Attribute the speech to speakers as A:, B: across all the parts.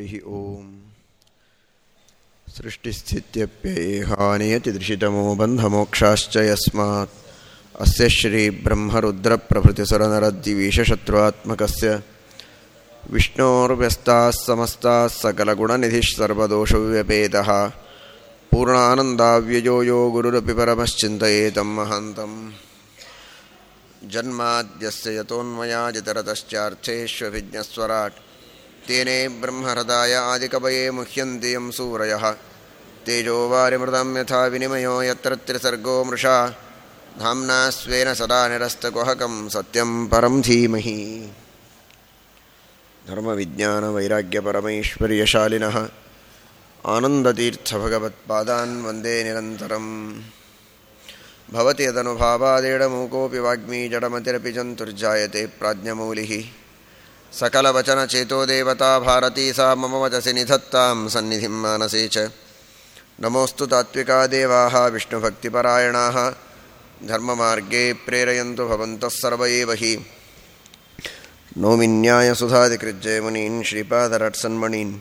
A: हरिः ॐ। सृष्टिस्थित्यप्ययेहानियतिदृशितमो बन्धमोक्षाश्च यस्मात्। अस्य श्रीब्रह्मरुद्रप्रभृतिसुरनरद्दिविशशत्रुआत्मकस्य विष्णोर्व्यस्ताः समस्ताः सकलगुणनिधिः पूर्णानन्दाव्ययो यो गुरुरपि परमश्चिन्तयेतं महान्तम् जन्माद्यस्य यतोन्मयाजितरतश्चार्थेष्वभिज्ञस्वराट् तेने ब्रह्महृदाय आदिकवये मुह्यन्ति यं सूरयः तेजोवारिमृतं यथा विनिमयो यत्र त्रिसर्गो मृषा। धाम्ना स्वेन सदा निरस्तकुहकं सत्यं परं धीमहि। धर्मविज्ञानवैराग्यपरमैश्वर्यशालिनः आनन्दतीर्थभगवत्पादान् वंदे निरन्तरम्। भवति यदनुभावादेडमूकोऽपि वाग्मी जडमतिरपि जन्तुर्जायते प्राज्ञमौलिः। सकलवचनचेतो देवता भारती सा मम वचसि निधत्तां सन्निधिं मानसे च। नमोऽस्तु तात्विका देवाः विष्णुभक्तिपरायणाः। धर्ममार्गे प्रेरयन्तु भवन्तः सर्व एव हि नौमिन्यायसुधादिकृज्जयमुनीन् श्रीपादरट्सन्मणीन्।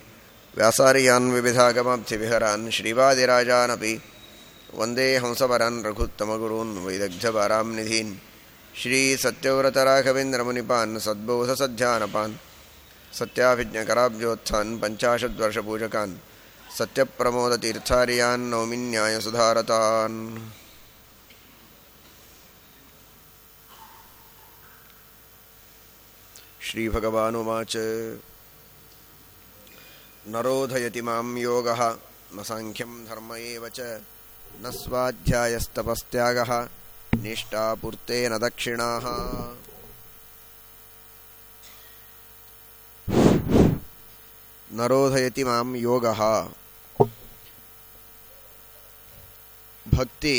A: व्यासार्यान् विविधागमाब्धिविहरान् श्रीवादिराजानपि। वंदे हंसवरान् रघुत्तमगुरून् वैदग्ध्यवरां श्री सत्यव्रत राघवेन्द्र मुनिपान सद्बोध सज्ञानपान सत्याभिज्ञकराब्जोत्थान, पंचाशद्वर्षपूजकान, सत्यप्रमोदतीर्थारियान् नौमिन्यायसुधारतान् श्रीभगवानुवाच। न रोधयति माँ योगः, न साङ्ख्यं धर्म एव च, न स्वाध्यायस्तपस्त्यागः। निष्ठापूर्तेन दक्षिणाः ನರೋಧಯತಿ ಮಾಂ ಯೋಗ ಭಕ್ತಿ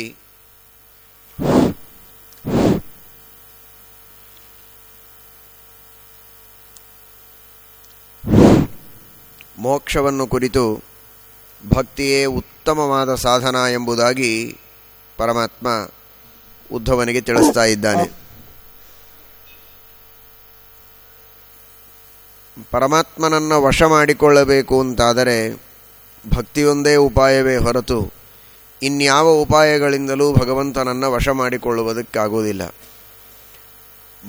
A: ಮೋಕ್ಷವನ್ನು ಕುರಿತು ಭಕ್ತಿಯೇ ಉತ್ತಮವಾದ ಸಾಧನ ಎಂಬುದಾಗಿ ಪರಮಾತ್ಮ ಉದ್ಧವನಿಗೆ ತಿಳಿಸ್ತಾ ಇದ್ದಾನೆ. ಪರಮಾತ್ಮನನ್ನು ವಶ ಮಾಡಿಕೊಳ್ಳಬೇಕು ಅಂತಾದರೆ ಭಕ್ತಿಯೊಂದೇ ಉಪಾಯವೇ ಹೊರತು ಇನ್ಯಾವ ಉಪಾಯಗಳಿಂದಲೂ ಭಗವಂತನನ್ನು ವಶ ಮಾಡಿಕೊಳ್ಳುವುದಕ್ಕಾಗುವುದಿಲ್ಲ.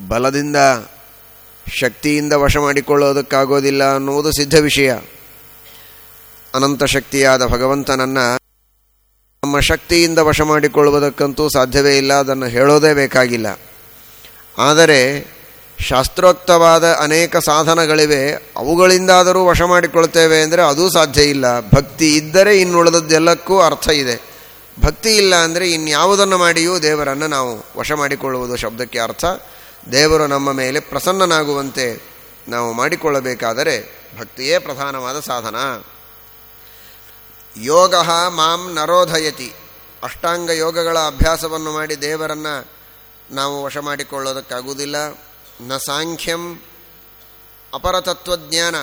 A: ಬಲದಿಂದ, ಶಕ್ತಿಯಿಂದ ವಶ ಮಾಡಿಕೊಳ್ಳೋದಕ್ಕಾಗೋದಿಲ್ಲ ಅನ್ನುವುದು ಸಿದ್ಧ ವಿಷಯ. ಅನಂತ ಶಕ್ತಿಯಾದ ಭಗವಂತನನ್ನು ನಮ್ಮ ಶಕ್ತಿಯಿಂದ ವಶ ಮಾಡಿಕೊಳ್ಳುವುದಕ್ಕಂತೂ ಸಾಧ್ಯವೇ ಇಲ್ಲ, ಅದನ್ನು ಹೇಳೋದೇ ಬೇಕಾಗಿಲ್ಲ. ಆದರೆ ಶಾಸ್ತ್ರೋಕ್ತವಾದ ಅನೇಕ ಸಾಧನಗಳಿವೆ, ಅವುಗಳಿಂದಾದರೂ ವಶ ಮಾಡಿಕೊಳ್ತೇವೆ ಅಂದರೆ ಅದೂ ಸಾಧ್ಯ ಇಲ್ಲ. ಭಕ್ತಿ ಇದ್ದರೆ ಇನ್ನುಳಿದದ್ದೆಲ್ಲಕ್ಕೂ ಅರ್ಥ ಇದೆ. ಭಕ್ತಿ ಇಲ್ಲ ಅಂದರೆ ಇನ್ಯಾವುದನ್ನು ಮಾಡಿಯೂ ದೇವರನ್ನು ನಾವು ವಶ ಮಾಡಿಕೊಳ್ಳುವುದು ಶಬ್ದಕ್ಕೆ ಅರ್ಥ. ದೇವರು ನಮ್ಮ ಮೇಲೆ ಪ್ರಸನ್ನನಾಗುವಂತೆ ನಾವು ಮಾಡಿಕೊಳ್ಳಬೇಕಾದರೆ ಭಕ್ತಿಯೇ ಪ್ರಧಾನವಾದ ಸಾಧನ. ಯೋಗ ಮಾಂ ನರೋಧಯತಿ. ಅಷ್ಟಾಂಗ ಯೋಗಗಳ ಅಭ್ಯಾಸವನ್ನು ಮಾಡಿ ದೇವರನ್ನು ನಾವು ವಶ ಮಾಡಿಕೊಳ್ಳೋದಕ್ಕಾಗುವುದಿಲ್ಲ. ನ ಸಾಂಖ್ಯಂ ಅಪರತತ್ವಜ್ಞಾನ.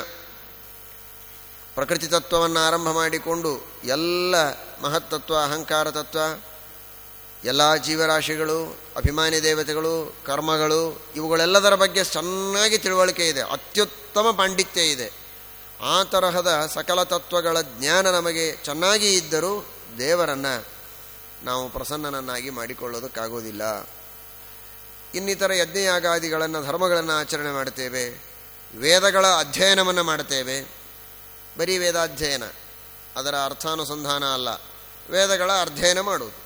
A: ಪ್ರಕೃತಿ ತತ್ವವನ್ನು ಆರಂಭ ಮಾಡಿಕೊಂಡು ಎಲ್ಲ ಮಹತ್ತತ್ವ, ಅಹಂಕಾರ ತತ್ವ, ಎಲ್ಲ ಜೀವರಾಶಿಗಳು, ಅಭಿಮಾನಿ ದೇವತೆಗಳು, ಕರ್ಮಗಳು, ಇವುಗಳೆಲ್ಲದರ ಬಗ್ಗೆ ಚೆನ್ನಾಗಿ ತಿಳುವಳಿಕೆ ಇದೆ. ಅತ್ಯುತ್ತಮ ಪಾಂಡಿತ್ಯ ಇದೆ. ಆ ತರಹದ ಸಕಲ ತತ್ವಗಳ ಜ್ಞಾನ ನಮಗೆ ಚೆನ್ನಾಗಿ ಇದ್ದರೂ ದೇವರನ್ನು ನಾವು ಪ್ರಸನ್ನನನ್ನಾಗಿ ಮಾಡಿಕೊಳ್ಳೋದಕ್ಕಾಗೋದಿಲ್ಲ. ಇನ್ನಿತರ ಯಜ್ಞಯಾಗಾದಿಗಳನ್ನು, ಧರ್ಮಗಳನ್ನು ಆಚರಣೆ ಮಾಡ್ತೇವೆ ವೇದಗಳ ಅಧ್ಯಯನವನ್ನು ಮಾಡ್ತೇವೆ ಬರೀ ವೇದಾಧ್ಯಯನ, ಅದರ ಅರ್ಥಾನುಸಂಧಾನ ಅಲ್ಲ. ವೇದಗಳ ಅಧ್ಯಯನ ಮಾಡುವುದು,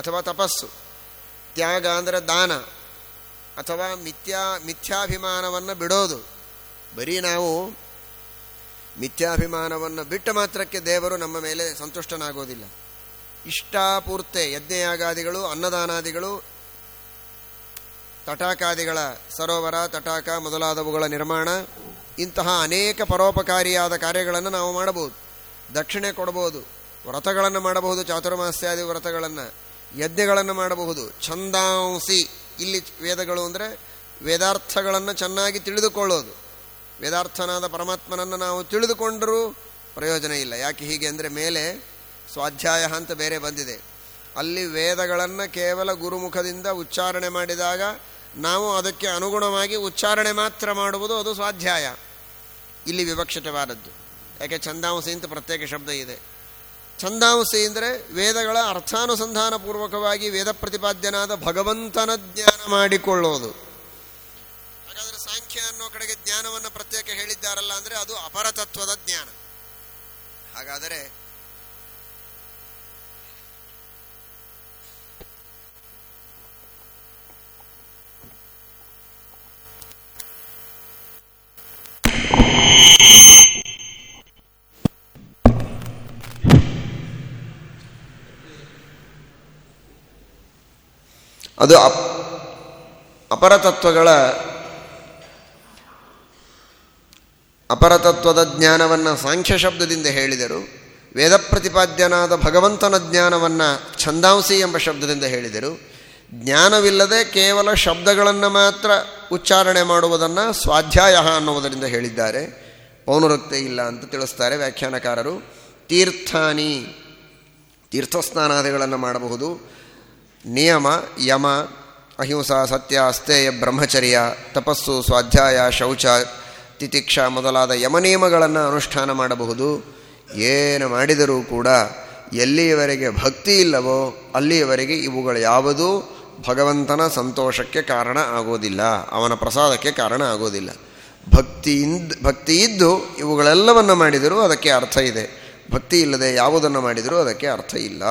A: ಅಥವಾ ತಪಸ್ಸು. ತ್ಯಾಗ ಅಂದರೆ ದಾನ, ಅಥವಾ ಮಿಥ್ಯಾ, ಮಿಥ್ಯಾಭಿಮಾನವನ್ನು ಬಿಡೋದು. ಬರೀ ನಾವು ಮಿಥ್ಯಾಭಿಮಾನವನ್ನು ಬಿಟ್ಟ ಮಾತ್ರಕ್ಕೆ ದೇವರು ನಮ್ಮ ಮೇಲೆ ಸಂತುಷ್ಟನಾಗೋದಿಲ್ಲ. ಇಷ್ಟಾಪೂರ್ತೆ ಯಜ್ಞಯಾಗಾದಿಗಳು, ಅನ್ನದಾನಾದಿಗಳು, ತಟಾಕಾದಿಗಳ ಸರೋವರ, ತಟಾಕ ಮೊದಲಾದವುಗಳ ನಿರ್ಮಾಣ, ಇಂತಹ ಅನೇಕ ಪರೋಪಕಾರಿಯಾದ ಕಾರ್ಯಗಳನ್ನು ನಾವು ಮಾಡಬಹುದು. ದಕ್ಷಿಣೆ ಕೊಡಬಹುದು, ವ್ರತಗಳನ್ನು ಮಾಡಬಹುದು, ಚಾತುರ್ಮಾಸ್ಯಾದಿ ವ್ರತಗಳನ್ನು, ಯಜ್ಞಗಳನ್ನು ಮಾಡಬಹುದು. ಛಂದಾಂಸಿ, ಇಲ್ಲಿ ವೇದಗಳು ಅಂದರೆ ವೇದಾರ್ಥಗಳನ್ನು ಚೆನ್ನಾಗಿ ತಿಳಿದುಕೊಳ್ಳೋದು. ವೇದಾರ್ಥನಾದ ಪರಮಾತ್ಮನನ್ನು ನಾವು ತಿಳಿದುಕೊಂಡರೂ ಪ್ರಯೋಜನ ಇಲ್ಲ. ಯಾಕೆ ಹೀಗೆ ಅಂದರೆ ಮೇಲೆ ಸ್ವಾಧ್ಯಾಯ ಅಂತ ಬೇರೆ ಬಂದಿದೆ. ಅಲ್ಲಿ ವೇದಗಳನ್ನು ಕೇವಲ ಗುರುಮುಖದಿಂದ ಉಚ್ಚಾರಣೆ ಮಾಡಿದಾಗ ನಾವು ಅದಕ್ಕೆ ಅನುಗುಣವಾಗಿ ಉಚ್ಚಾರಣೆ ಮಾತ್ರ ಮಾಡುವುದು ಅದು ಸ್ವಾಧ್ಯಾಯ. ಇಲ್ಲಿ ವಿವಕ್ಷಿತವಾದದ್ದು. ಯಾಕೆ ಛಂದಾಂಸಿ ಅಂತ ಪ್ರತ್ಯೇಕ ಶಬ್ದ ಇದೆ. ಛಂದಾಂಸಿ ಅಂದರೆ ವೇದಗಳ ಅರ್ಥಾನುಸಂಧಾನಪೂರ್ವಕವಾಗಿ ವೇದ ಪ್ರತಿಪಾದ್ಯನಾದ ಭಗವಂತನ ಜ್ಞಾನ ಮಾಡಿಕೊಳ್ಳೋದು. ಕಡೆಗೆ ಜ್ಞಾನವನ್ನು ಪ್ರತ್ಯೇಕ ಹೇಳಿದ್ದಾರಲ್ಲ ಅಂದರೆ ಅದು ಅಪರತತ್ವದ ಜ್ಞಾನ. ಹಾಗಾದರೆ ಅದು ಅಪ್ ಅಪರತತ್ವಗಳ ಅಪರತತ್ವದ ಜ್ಞಾನವನ್ನು ಸಾಂಖ್ಯ ಶಬ್ದದಿಂದ ಹೇಳಿದರು. ವೇದ ಪ್ರತಿಪಾದ್ಯನಾದ ಭಗವಂತನ ಜ್ಞಾನವನ್ನು ಛಂದಾಂಸಿ ಎಂಬ ಶಬ್ದದಿಂದ ಹೇಳಿದರು. ಜ್ಞಾನವಿಲ್ಲದೆ ಕೇವಲ ಶಬ್ದಗಳನ್ನು ಮಾತ್ರ ಉಚ್ಚಾರಣೆ ಮಾಡುವುದನ್ನು ಸ್ವಾಧ್ಯಾಯ ಅನ್ನುವುದರಿಂದ ಹೇಳಿದ್ದಾರೆ. ಪೌನರುಕ್ತೆ ಇಲ್ಲ ಅಂತ ತಿಳಿಸ್ತಾರೆ ವ್ಯಾಖ್ಯಾನಕಾರರು. ತೀರ್ಥಾನಿ, ತೀರ್ಥಸ್ನಾನಾದಿಗಳನ್ನು ಮಾಡಬಹುದು. ನಿಯಮ, ಯಮ, ಅಹಿಂಸಾ, ಸತ್ಯ ಅಸ್ತೇಯ ಬ್ರಹ್ಮಚರ್ಯ, ತಪಸ್ಸು, ಸ್ವಾಧ್ಯಾಯ, ಶೌಚ ತಿತಿಕ್ಷ ಮೊದಲಾದ ಯಮನಿಯಮಗಳನ್ನು ಅನುಷ್ಠಾನ ಮಾಡಬಹುದು. ಏನು ಮಾಡಿದರೂ ಕೂಡ ಎಲ್ಲಿಯವರೆಗೆ ಭಕ್ತಿ ಇಲ್ಲವೋ ಅಲ್ಲಿಯವರೆಗೆ ಇವುಗಳು ಯಾವುದೂ ಭಗವಂತನ ಸಂತೋಷಕ್ಕೆ ಕಾರಣ ಆಗೋದಿಲ್ಲ, ಅವನ ಪ್ರಸಾದಕ್ಕೆ ಕಾರಣ ಆಗೋದಿಲ್ಲ. ಭಕ್ತಿಯಿಂದ ಭಕ್ತಿ ಇದ್ದು ಇವುಗಳೆಲ್ಲವನ್ನು ಮಾಡಿದರೂ ಅದಕ್ಕೆ ಅರ್ಥ ಇದೆ. ಭಕ್ತಿ ಇಲ್ಲದೆ ಯಾವುದನ್ನು ಮಾಡಿದರೂ ಅದಕ್ಕೆ ಅರ್ಥ ಇಲ್ಲ.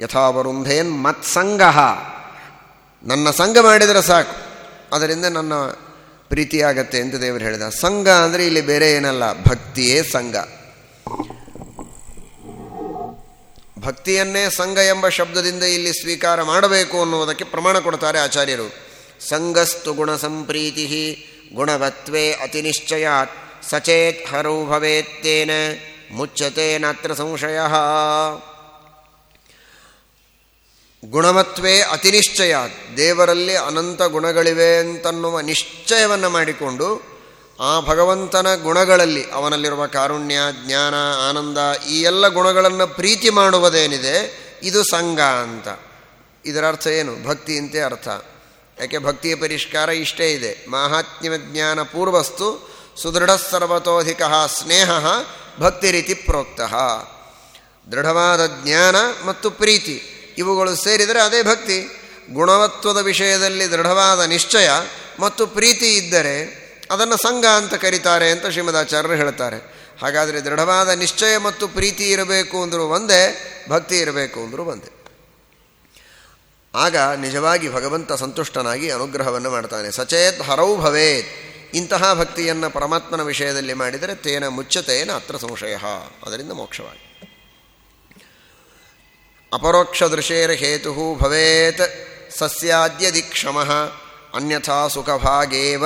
A: ಯಥಾ ವರುಂಧೇನ್ ಮತ್ಸಂಗ. ನನ್ನ ಸಂಘ ಮಾಡಿದರೆ ಸಾಕು. ಅದರಿಂದ ನನ್ನ ಪ್ರೀತಿಯಾಗತ್ತೆ ಅಂತ ದೇವರು ಹೇಳಿದ. ಸಂಘ ಅಂದರೆ ಇಲ್ಲಿ ಬೇರೆ ಏನಲ್ಲ, ಭಕ್ತಿಯೇ ಸಂಘ. ಭಕ್ತಿಯನ್ನೇ ಸಂಘ ಎಂಬ ಶಬ್ದದಿಂದ ಇಲ್ಲಿ ಸ್ವೀಕಾರ ಮಾಡಬೇಕು ಅನ್ನುವುದಕ್ಕೆ ಪ್ರಮಾಣ ಕೊಡ್ತಾರೆ ಆಚಾರ್ಯರು. ಸಂಘಸ್ತು ಗುಣ ಸಂಪ್ರೀತಿ ಗುಣವತ್ವೇ ಅತಿನಿಶ್ಚಯಾತ್ ಸಚೇತ್ ಹರೌ ಭವೇತ್ತೇನ ಮುಚ್ಚತೆ ನಾತ್ರ ಸಂಶಯ. ಗುಣವತ್ವೇ ಅತಿನಿಶ್ಚಯ. ದೇವರಲ್ಲಿ ಅನಂತ ಗುಣಗಳಿವೆ ಅಂತನ್ನುವ ನಿಶ್ಚಯವನ್ನು ಮಾಡಿಕೊಂಡು ಆ ಭಗವಂತನ ಗುಣಗಳಲ್ಲಿ ಅವನಲ್ಲಿರುವ ಕಾರುಣ್ಯ, ಜ್ಞಾನ, ಆನಂದ ಈ ಎಲ್ಲ ಗುಣಗಳನ್ನು ಪ್ರೀತಿ ಮಾಡುವುದೇನಿದೆ, ಇದು ಸಂಘ ಅಂತ. ಇದರ ಅರ್ಥ ಏನು? ಭಕ್ತಿ ಅಂತೆ ಅರ್ಥ. ಯಾಕೆ? ಭಕ್ತಿಯ ಪರಿಷ್ಕಾರ ಇಷ್ಟೇ ಇದೆ. ಮಾಹಾತ್ಮ್ಯ ಜ್ಞಾನ ಪೂರ್ವಸ್ತು ಸುದೃಢ ಸರ್ವತೋಧಿಕ ಸ್ನೇಹ ಭಕ್ತಿ ರೀತಿ ಪ್ರೋಕ್ತ. ದೃಢವಾದ ಜ್ಞಾನ ಮತ್ತು ಪ್ರೀತಿ. ಇವುಗಳು ಸೇರಿದರೆ ಅದೇ ಭಕ್ತಿ. ಗುಣವತ್ವದ ವಿಷಯದಲ್ಲಿ ದೃಢವಾದ ನಿಶ್ಚಯ ಮತ್ತು ಪ್ರೀತಿ ಇದ್ದರೆ ಅದನ್ನು ಸಂಘ ಅಂತ ಕರೀತಾರೆ ಅಂತ ಶ್ರೀಮದಾಚಾರ್ಯರು ಹೇಳ್ತಾರೆ. ಹಾಗಾದರೆ ದೃಢವಾದ ನಿಶ್ಚಯ ಮತ್ತು ಪ್ರೀತಿ ಇರಬೇಕು ಅಂದರೂ ಒಂದೇ, ಭಕ್ತಿ ಇರಬೇಕು ಅಂದರೂ ಒಂದೇ. ಆಗ ನಿಜವಾಗಿ ಭಗವಂತ ಸಂತುಷ್ಟನಾಗಿ ಅನುಗ್ರಹವನ್ನು ಮಾಡ್ತಾನೆ. ಸಚೇತ್ ಹರೌ ಭವೇತ್. ಇಂತಹ ಭಕ್ತಿಯನ್ನು ಪರಮಾತ್ಮನ ವಿಷಯದಲ್ಲಿ ಮಾಡಿದರೆ ತೇನ ಮುಚ್ಚತೇನ ಅತ್ರ ಸಂಶಯ. ಅದರಿಂದ ಮೋಕ್ಷವಾಗಿ. ಅಪರೋಕ್ಷ ದೃಶೇರ ಹೇತು ಭವೇತ್ ಸಸ್ಯಾದ್ಯದಿ ಕ್ಷಮ ಅನ್ಯಥಾ ಸುಖಭಾಗೇವ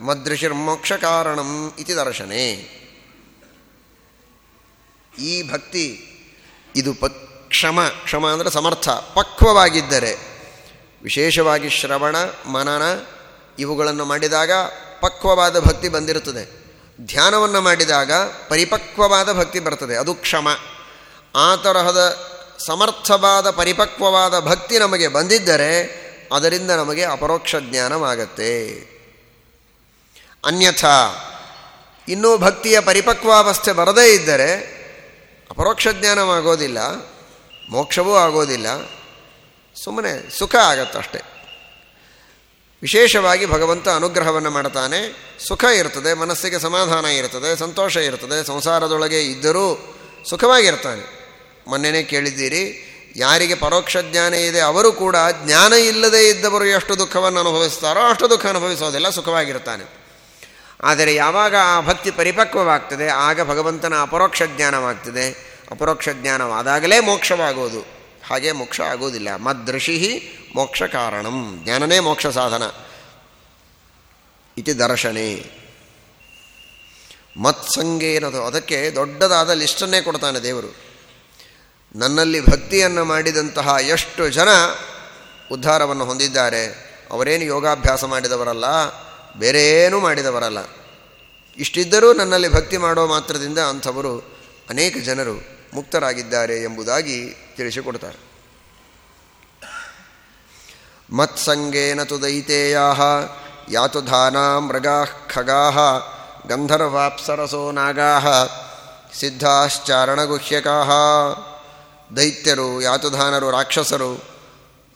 A: ಮದೃಶಿರ್ಮೋಕ್ಷ ಕಾರಣಂ ಇತಿ ದರ್ಶನೆ. ಈ ಭಕ್ತಿ, ಇದು ಪ, ಕ್ಷಮ ಕ್ಷಮ ಅಂದರೆ ಸಮರ್ಥ, ಪಕ್ವವಾಗಿದ್ದರೆ, ವಿಶೇಷವಾಗಿ ಶ್ರವಣ, ಮನನ, ಇವುಗಳನ್ನು ಮಾಡಿದಾಗ ಪಕ್ವವಾದ ಭಕ್ತಿ ಬಂದಿರುತ್ತದೆ. ಧ್ಯಾನವನ್ನು ಮಾಡಿದಾಗ ಪರಿಪಕ್ವವಾದ ಭಕ್ತಿ ಬರ್ತದೆ, ಅದು ಕ್ಷಮ. ಆ ತರಹದ ಸಮರ್ಥವಾದ, ಪರಿಪಕ್ವವಾದ ಭಕ್ತಿ ನಮಗೆ ಬಂದಿದ್ದರೆ ಅದರಿಂದ ನಮಗೆ ಅಪರೋಕ್ಷ ಜ್ಞಾನವಾಗತ್ತೆ. ಅನ್ಯಥಾ, ಇನ್ನೂ ಭಕ್ತಿಯ ಪರಿಪಕ್ವಾವಸ್ಥೆ ಬರದೇ ಇದ್ದರೆ ಅಪರೋಕ್ಷ ಜ್ಞಾನವಾಗೋದಿಲ್ಲ, ಮೋಕ್ಷವೂ ಆಗೋದಿಲ್ಲ, ಸುಮ್ಮನೆ ಸುಖ ಆಗತ್ತಷ್ಟೆ. ವಿಶೇಷವಾಗಿ ಭಗವಂತ ಅನುಗ್ರಹವನ್ನು ಮಾಡ್ತಾನೆ, ಸುಖ ಇರ್ತದೆ, ಮನಸ್ಸಿಗೆ ಸಮಾಧಾನ ಇರ್ತದೆ, ಸಂತೋಷ ಇರ್ತದೆ, ಸಂಸಾರದೊಳಗೆ ಇದ್ದರೂ ಸುಖವಾಗಿರ್ತಾನೆ. ಮೊನ್ನೆನೇ ಕೇಳಿದ್ದೀರಿ, ಯಾರಿಗೆ ಪರೋಕ್ಷ ಜ್ಞಾನ ಇದೆ ಅವರು ಕೂಡ ಜ್ಞಾನ ಇಲ್ಲದೇ ಇದ್ದವರು ಎಷ್ಟು ದುಃಖವನ್ನು ಅನುಭವಿಸ್ತಾರೋ ಅಷ್ಟು ದುಃಖ ಅನುಭವಿಸೋದಿಲ್ಲ ಸುಖವಾಗಿರ್ತಾನೆ ಆದರೆ ಯಾವಾಗ ಆ ಭಕ್ತಿ ಪರಿಪಕ್ವವಾಗ್ತದೆ, ಆಗ ಭಗವಂತನ ಅಪರೋಕ್ಷ ಜ್ಞಾನವಾಗ್ತದೆ. ಅಪರೋಕ್ಷ ಜ್ಞಾನವಾದಾಗಲೇ ಮೋಕ್ಷವಾಗೋದು. ಹಾಗೆ ಮೋಕ್ಷ ಆಗೋದಿಲ್ಲ. ಮದೃಷಿ ಮೋಕ್ಷ ಕಾರಣಂ. ಜ್ಞಾನನೇ ಮೋಕ್ಷ ಸಾಧನ. ಇತಿ ದರ್ಶನೆ. ಮತ್ಸಂಗೇನದು. ಅದಕ್ಕೆ ದೊಡ್ಡದಾದ ಲಿಸ್ಟನ್ನೇ ಕೊಡ್ತಾನೆ ದೇವರು. ನನ್ನಲ್ಲಿ ಭಕ್ತಿಯನ್ನು ಮಾಡಿದಂತಹ ಎಷ್ಟು ಜನ ಉದ್ಧಾರವನ್ನು ಹೊಂದಿದ್ದಾರೆ, ಅವರೇನು ಯೋಗಾಭ್ಯಾಸ ಮಾಡಿದವರಲ್ಲ ಬೇರೆ ಮಾಡಿದವರಲ್ಲ. ಇಷ್ಟಿದ್ದರೂ ನನ್ನಲ್ಲಿ ಭಕ್ತಿ ಮಾಡೋ ಮಾತ್ರದಿಂದ ಅಂಥವರು ಅನೇಕ ಜನರು ಮುಕ್ತರಾಗಿದ್ದಾರೆ ಎಂಬುದಾಗಿ ತಿಳಿಸಿಕೊಡ್ತಾರೆ. ಮತ್ಸಂಗೇನ ತು ದೈತೇಯಾ ಯಾತು ಧಾನಾ ಮೃಗಾ ಖಗಾಹ ಗಂಧರ್ವಾಪ್ಸರಸೋ ನಾಗಾ, ಸಿದ್ಧಾಶ್ಚಾರಣಗುಹ್ಯಕಾ. ದೈತ್ಯರು, ಯಾತುಧಾನರು, ರಾಕ್ಷಸರು,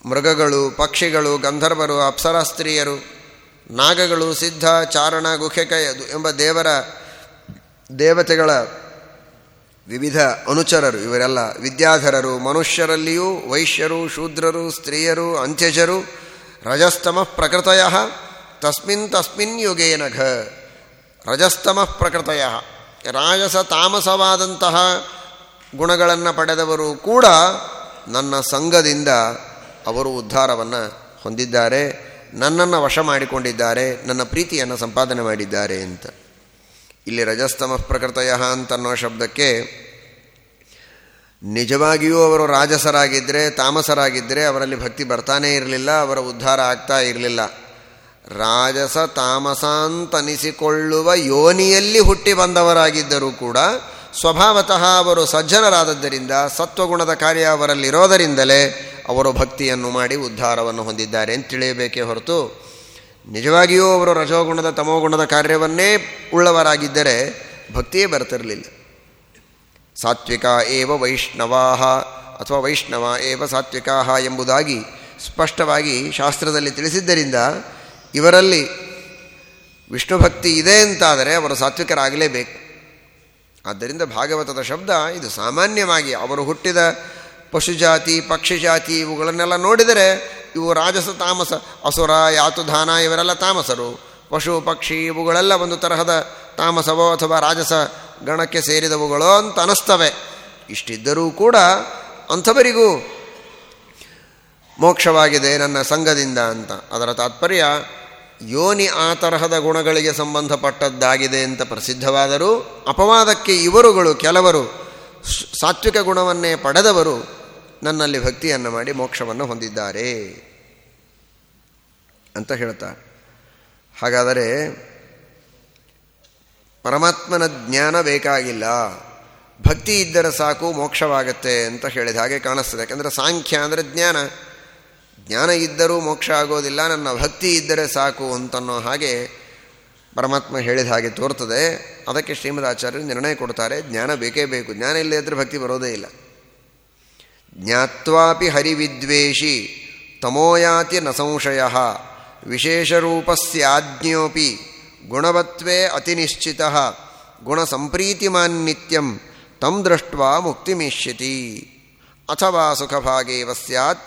A: ಮೃಗಗಳು, ಪಕ್ಷಿಗಳು, ಗಂಧರ್ವರು, ಅಪ್ಸರಾಸ್ತ್ರೀಯರು, ನಾಗಗಳು, ಸಿದ್ಧ, ಚಾರಣ, ಗುಹ್ಯಕ ಎಂಬ ದೇವರ ದೇವತೆಗಳ ವಿವಿಧ ಅನುಚರರು. ಇವರೆಲ್ಲ ವಿದ್ಯಾಧರರು, ಮನುಷ್ಯರಲ್ಲಿಯೂ ವೈಶ್ಯರು, ಶೂದ್ರರು, ಸ್ತ್ರೀಯರು, ಅಂತ್ಯಜರು, ರಜಸ್ತಮ ಪ್ರಕೃತಯ, ತಸ್ಮಿನ್ ತಸ್ಮಿನ್ ಯುಗೇನಘ ರಜಸ್ತಮ ಪ್ರಕೃತಯ, ರಾಜಸ ತಾಮಸವಾದಂತಹ ಗುಣಗಳನ್ನು ಪಡೆದವರು ಕೂಡ ನನ್ನ ಸಂಘದಿಂದ ಅವರು ಉದ್ಧಾರವನ್ನು ಹೊಂದಿದ್ದಾರೆ, ನನ್ನನ್ನು ವಶ ಮಾಡಿಕೊಂಡಿದ್ದಾರೆ, ನನ್ನ ಪ್ರೀತಿಯನ್ನು ಸಂಪಾದನೆ ಮಾಡಿದ್ದಾರೆ ಅಂತ. ಇಲ್ಲಿ ರಜಸ್ತಮ ಪ್ರಕೃತಯ ಅಂತನ್ನೋ ಶಬ್ದಕ್ಕೆ ನಿಜವಾಗಿಯೂ ಅವರು ರಾಜಸರಾಗಿದ್ದರೆ ತಾಮಸರಾಗಿದ್ದರೆ ಅವರಲ್ಲಿ ಭಕ್ತಿ ಬರ್ತಾನೇ ಇರಲಿಲ್ಲ, ಅವರ ಉದ್ಧಾರ ಆಗ್ತಾ ಇರಲಿಲ್ಲ. ರಾಜಸ ತಾಮಸಾಂತನಿಸಿಕೊಳ್ಳುವ ಯೋನಿಯಲ್ಲಿ ಹುಟ್ಟಿ ಬಂದವರಾಗಿದ್ದರೂ ಕೂಡ ಸ್ವಭಾವತಃ ಅವರು ಸಜ್ಜನರಾದದ್ದರಿಂದ, ಸತ್ವಗುಣದ ಕಾರ್ಯ ಅವರಲ್ಲಿರೋದರಿಂದಲೇ ಅವರು ಭಕ್ತಿಯನ್ನು ಮಾಡಿ ಉದ್ಧಾರವನ್ನು ಹೊಂದಿದ್ದಾರೆ ಅಂತ ತಿಳಿಯಬೇಕೇ ಹೊರತು, ನಿಜವಾಗಿಯೂ ಅವರು ರಜೋಗುಣದ, ತಮೋಗುಣದ ಕಾರ್ಯವನ್ನೇ ಉಳ್ಳವರಾಗಿದ್ದರೆ ಭಕ್ತಿಯೇ ಬರ್ತಿರಲಿಲ್ಲ ಸಾತ್ವಿಕ ಏವ ವೈಷ್ಣವಾ ಅಥವಾ ವೈಷ್ಣವ ಏವ ಸಾತ್ವಿಕಾ ಎಂಬುದಾಗಿ ಸ್ಪಷ್ಟವಾಗಿ ಶಾಸ್ತ್ರದಲ್ಲಿ ತಿಳಿಸಿದ್ದರಿಂದ, ಇವರಲ್ಲಿ ವಿಷ್ಣು ಭಕ್ತಿ ಇದೆ ಅಂತಾದರೆ ಅವರು ಸಾತ್ವಿಕರಾಗಲೇಬೇಕು. ಆದ್ದರಿಂದ ಭಾಗವತದ ಶಬ್ದ ಇದು ಸಾಮಾನ್ಯವಾಗಿ ಅವರು ಹುಟ್ಟಿದ ಪಶುಜಾತಿ ಪಕ್ಷಿ ಜಾತಿ ಇವುಗಳನ್ನೆಲ್ಲ ನೋಡಿದರೆ ಇವು ರಾಜಸ, ತಾಮಸ, ಅಸುರ ಯಾತುಧಾನ ಇವರೆಲ್ಲ ತಾಮಸರು. ಪಶು, ಪಕ್ಷಿ ಇವುಗಳೆಲ್ಲ ಒಂದು ತರಹದ ತಾಮಸವೋ ಅಥವಾ ರಾಜಸ ಗಣಕ್ಕೆ ಸೇರಿದವುಗಳೋ ಅಂತ ಅನಿಸ್ತವೆ. ಇಷ್ಟಿದ್ದರೂ ಕೂಡ ಅಂಥವರಿಗೂ ಮೋಕ್ಷವಾಗಿದೆ ನನ್ನ ಸಂಘದಿಂದ ಅಂತ. ಅದರ ತಾತ್ಪರ್ಯ ಯೋನಿ ಆ ತರಹದ ಗುಣಗಳಿಗೆ ಸಂಬಂಧಪಟ್ಟದ್ದಾಗಿದೆ ಅಂತ ಪ್ರಸಿದ್ಧವಾದರೂ ಅಪವಾದಕ್ಕೆ ಇವರುಗಳು ಕೆಲವರು ಸಾತ್ವಿಕ ಗುಣವನ್ನೇ ಪಡೆದವರು ನನ್ನಲ್ಲಿ ಭಕ್ತಿಯನ್ನು ಮಾಡಿ ಮೋಕ್ಷವನ್ನು ಹೊಂದಿದ್ದಾರೆ ಅಂತ ಹೇಳ್ತಾರೆ. ಹಾಗಾದರೆ ಪರಮಾತ್ಮನ ಜ್ಞಾನ ಬೇಕಾಗಿಲ್ಲ. ಭಕ್ತಿ ಇದ್ದರೆ ಸಾಕು, ಮೋಕ್ಷವಾಗತ್ತೆ ಅಂತ ಹೇಳಿದ ಹಾಗೆ ಕಾಣಿಸ್ತದೆ. ಯಾಕಂದರೆ ಸಾಂಖ್ಯ ಅಂದರೆ ಜ್ಞಾನ. ಜ್ಞಾನ ಇದ್ದರೂ ಮೋಕ್ಷ ಆಗೋದಿಲ್ಲ, ನನ್ನ ಭಕ್ತಿ ಇದ್ದರೆ ಸಾಕು ಅಂತನ್ನೋ ಹಾಗೆ ಪರಮಾತ್ಮ ಹೇಳಿದ ಹಾಗೆ ತೋರ್ತದೆ. ಅದಕ್ಕೆ ಶ್ರೀಮದ್ ಆಚಾರ್ಯರು ನಿರ್ಣಯ ಕೊಡ್ತಾರೆ, ಜ್ಞಾನ ಬೇಕೇ ಬೇಕು. ಜ್ಞಾನ ಇಲ್ಲದೇ ಇದ್ದರೆ ಭಕ್ತಿ ಬರೋದೇ ಇಲ್ಲ. ಜ್ಞಾತ್ವಾಪಿ ಹರಿವಿದ್ವೇಷಿ ತಮೋಯಾತಿ ನ ಸಂಶಯ ವಿಶೇಷರೂಪಸ್ಯಾಜ್ಞೋಪಿ ಗುಣವತ್ವೇ ಅತಿನಿಶ್ಚಿತ ಗುಣಸಂಪ್ರೀತಿಮಾನ್ನಿತ್ಯಂ ತಂ ದೃಷ್ಟ ಮುಕ್ತಿಮಿಷ್ಯತಿ. ಅಥವಾ ಸುಖಭಾಗೇವ ಸ್ಯಾತ್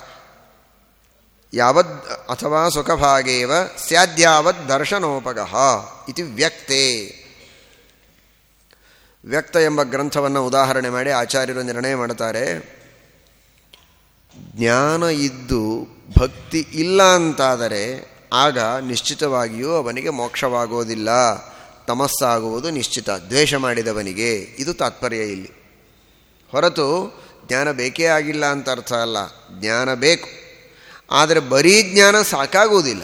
A: ಯಾವದ್ ಅಥವಾ ಸುಖಭಾಗೇವ ಸ್ಯಾದ್ಯಾವದ್ ದರ್ಶನೋಪಗಃ ಇತಿ ವ್ಯಕ್ತೆ. ವ್ಯಕ್ತ ಎಂಬ ಗ್ರಂಥವನ್ನು ಉದಾಹರಣೆ ಮಾಡಿ ಆಚಾರ್ಯರು ನಿರ್ಣಯ ಮಾಡ್ತಾರೆ ಜ್ಞಾನ ಇದ್ದು ಭಕ್ತಿ ಇಲ್ಲ ಅಂತಾದರೆ ಆಗ ನಿಶ್ಚಿತವಾಗಿಯೂ ಅವನಿಗೆ ಮೋಕ್ಷವಾಗೋದಿಲ್ಲ. ತಮಸ್ಸಾಗುವುದು ನಿಶ್ಚಿತ. ದ್ವೇಷ ಮಾಡಿದವನಿಗೆ ಇದು ತಾತ್ಪರ್ಯ ಇಲ್ಲಿ. ಹೊರತು ಜ್ಞಾನ ಬೇಕೇ ಆಗಿಲ್ಲ ಅಂತ ಅರ್ಥ ಅಲ್ಲ. ಜ್ಞಾನ ಬೇಕು. ಆದರೆ ಬರೀ ಜ್ಞಾನ ಸಾಕಾಗುವುದಿಲ್ಲ.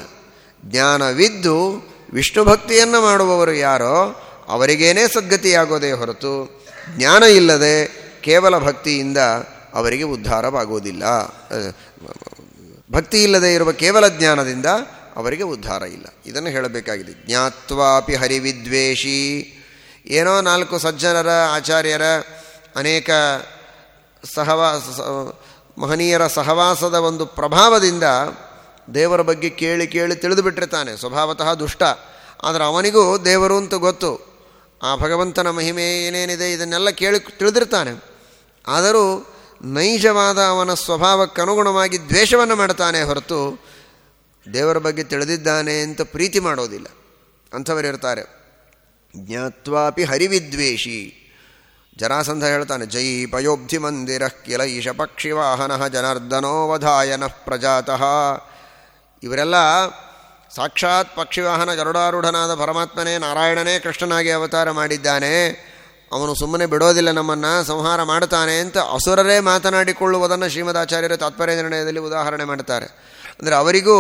A: ಜ್ಞಾನವಿದ್ದು ವಿಷ್ಣು ಭಕ್ತಿಯನ್ನು ಮಾಡುವವರು ಯಾರೋ ಅವರಿಗೇನೇ ಸದ್ಗತಿಯಾಗೋದೇ ಹೊರತು ಜ್ಞಾನ ಇಲ್ಲದೆ ಕೇವಲ ಭಕ್ತಿಯಿಂದ ಅವರಿಗೆ ಉದ್ಧಾರವಾಗುವುದಿಲ್ಲ. ಭಕ್ತಿ ಇಲ್ಲದೆ ಇರುವ ಕೇವಲ ಜ್ಞಾನದಿಂದ ಅವರಿಗೆ ಉದ್ಧಾರ ಇಲ್ಲ. ಇದನ್ನು ಹೇಳಬೇಕಾಗಿದೆ. ಜ್ಞಾತ್ವಾಪಿ ಹರಿವಿದ್ವೇಷಿ. ಏನೋ ನಾಲ್ಕು ಸಜ್ಜನರ, ಆಚಾರ್ಯರ ಅನೇಕ ಸಹವಾಸ ಮಹನೀಯರ ಸಹವಾಸದ ಒಂದು ಪ್ರಭಾವದಿಂದ ದೇವರ ಬಗ್ಗೆ ಕೇಳಿ ಕೇಳಿ ತಿಳಿದುಬಿಟ್ಟಿರ್ತಾನೆ ಸ್ವಭಾವತಃ ದುಷ್ಟ. ಆದರೆ ಅವನಿಗೂ ದೇವರು ಅಂತ ಗೊತ್ತು. ಆ ಭಗವಂತನ ಮಹಿಮೆ ಏನೇನಿದೆ ಇದನ್ನೆಲ್ಲ ಕೇಳಿ ತಿಳಿದಿರ್ತಾನೆ. ಆದರೂ ನೈಜವಾದ ಅವನ ಸ್ವಭಾವಕ್ಕನುಗುಣವಾಗಿ ದ್ವೇಷವನ್ನು ಮಾಡ್ತಾನೆ ಹೊರತು ದೇವರ ಬಗ್ಗೆ ತಿಳಿದಿದ್ದಾನೆ ಅಂತ ಪ್ರೀತಿ ಮಾಡೋದಿಲ್ಲ. ಅಂಥವರಿರ್ತಾರೆ. ಜ್ಞಾತ್ವಾಪಿ ಹರಿವಿದ್ವೇಷಿ. ಜರಾಸಂಧ ಹೇಳ್ತಾನೆ, ಜೈ ಪಯೋಬ್ಧಿ ಮಂದಿರ ಕಿಲ ಈಶ ಪಕ್ಷಿ ವಾಹನ ವಧಾಯನ ಪ್ರಜಾತಃ. ಇವರೆಲ್ಲ ಸಾಕ್ಷಾತ್ ಪಕ್ಷಿವಾಹನ ಗರುಡಾರೂಢನಾದ ಪರಮಾತ್ಮನೇ, ನಾರಾಯಣನೇ, ಕೃಷ್ಣನಾಗಿ ಅವತಾರ ಮಾಡಿದ್ದಾನೆ. ಅವನು ಸುಮ್ಮನೆ ಬಿಡೋದಿಲ್ಲ ನಮ್ಮನ್ನು, ಸಂಹಾರ ಮಾಡ್ತಾನೆ ಅಂತ ಅಸುರರೇ ಮಾತನಾಡಿಕೊಳ್ಳುವುದನ್ನು ಶ್ರೀಮದಾಚಾರ್ಯರ ತಾತ್ಪರ್ಯ ನಿರ್ಣಯದಲ್ಲಿ ಉದಾಹರಣೆ ಮಾಡ್ತಾರೆ. ಅಂದರೆ ಅವರಿಗೂ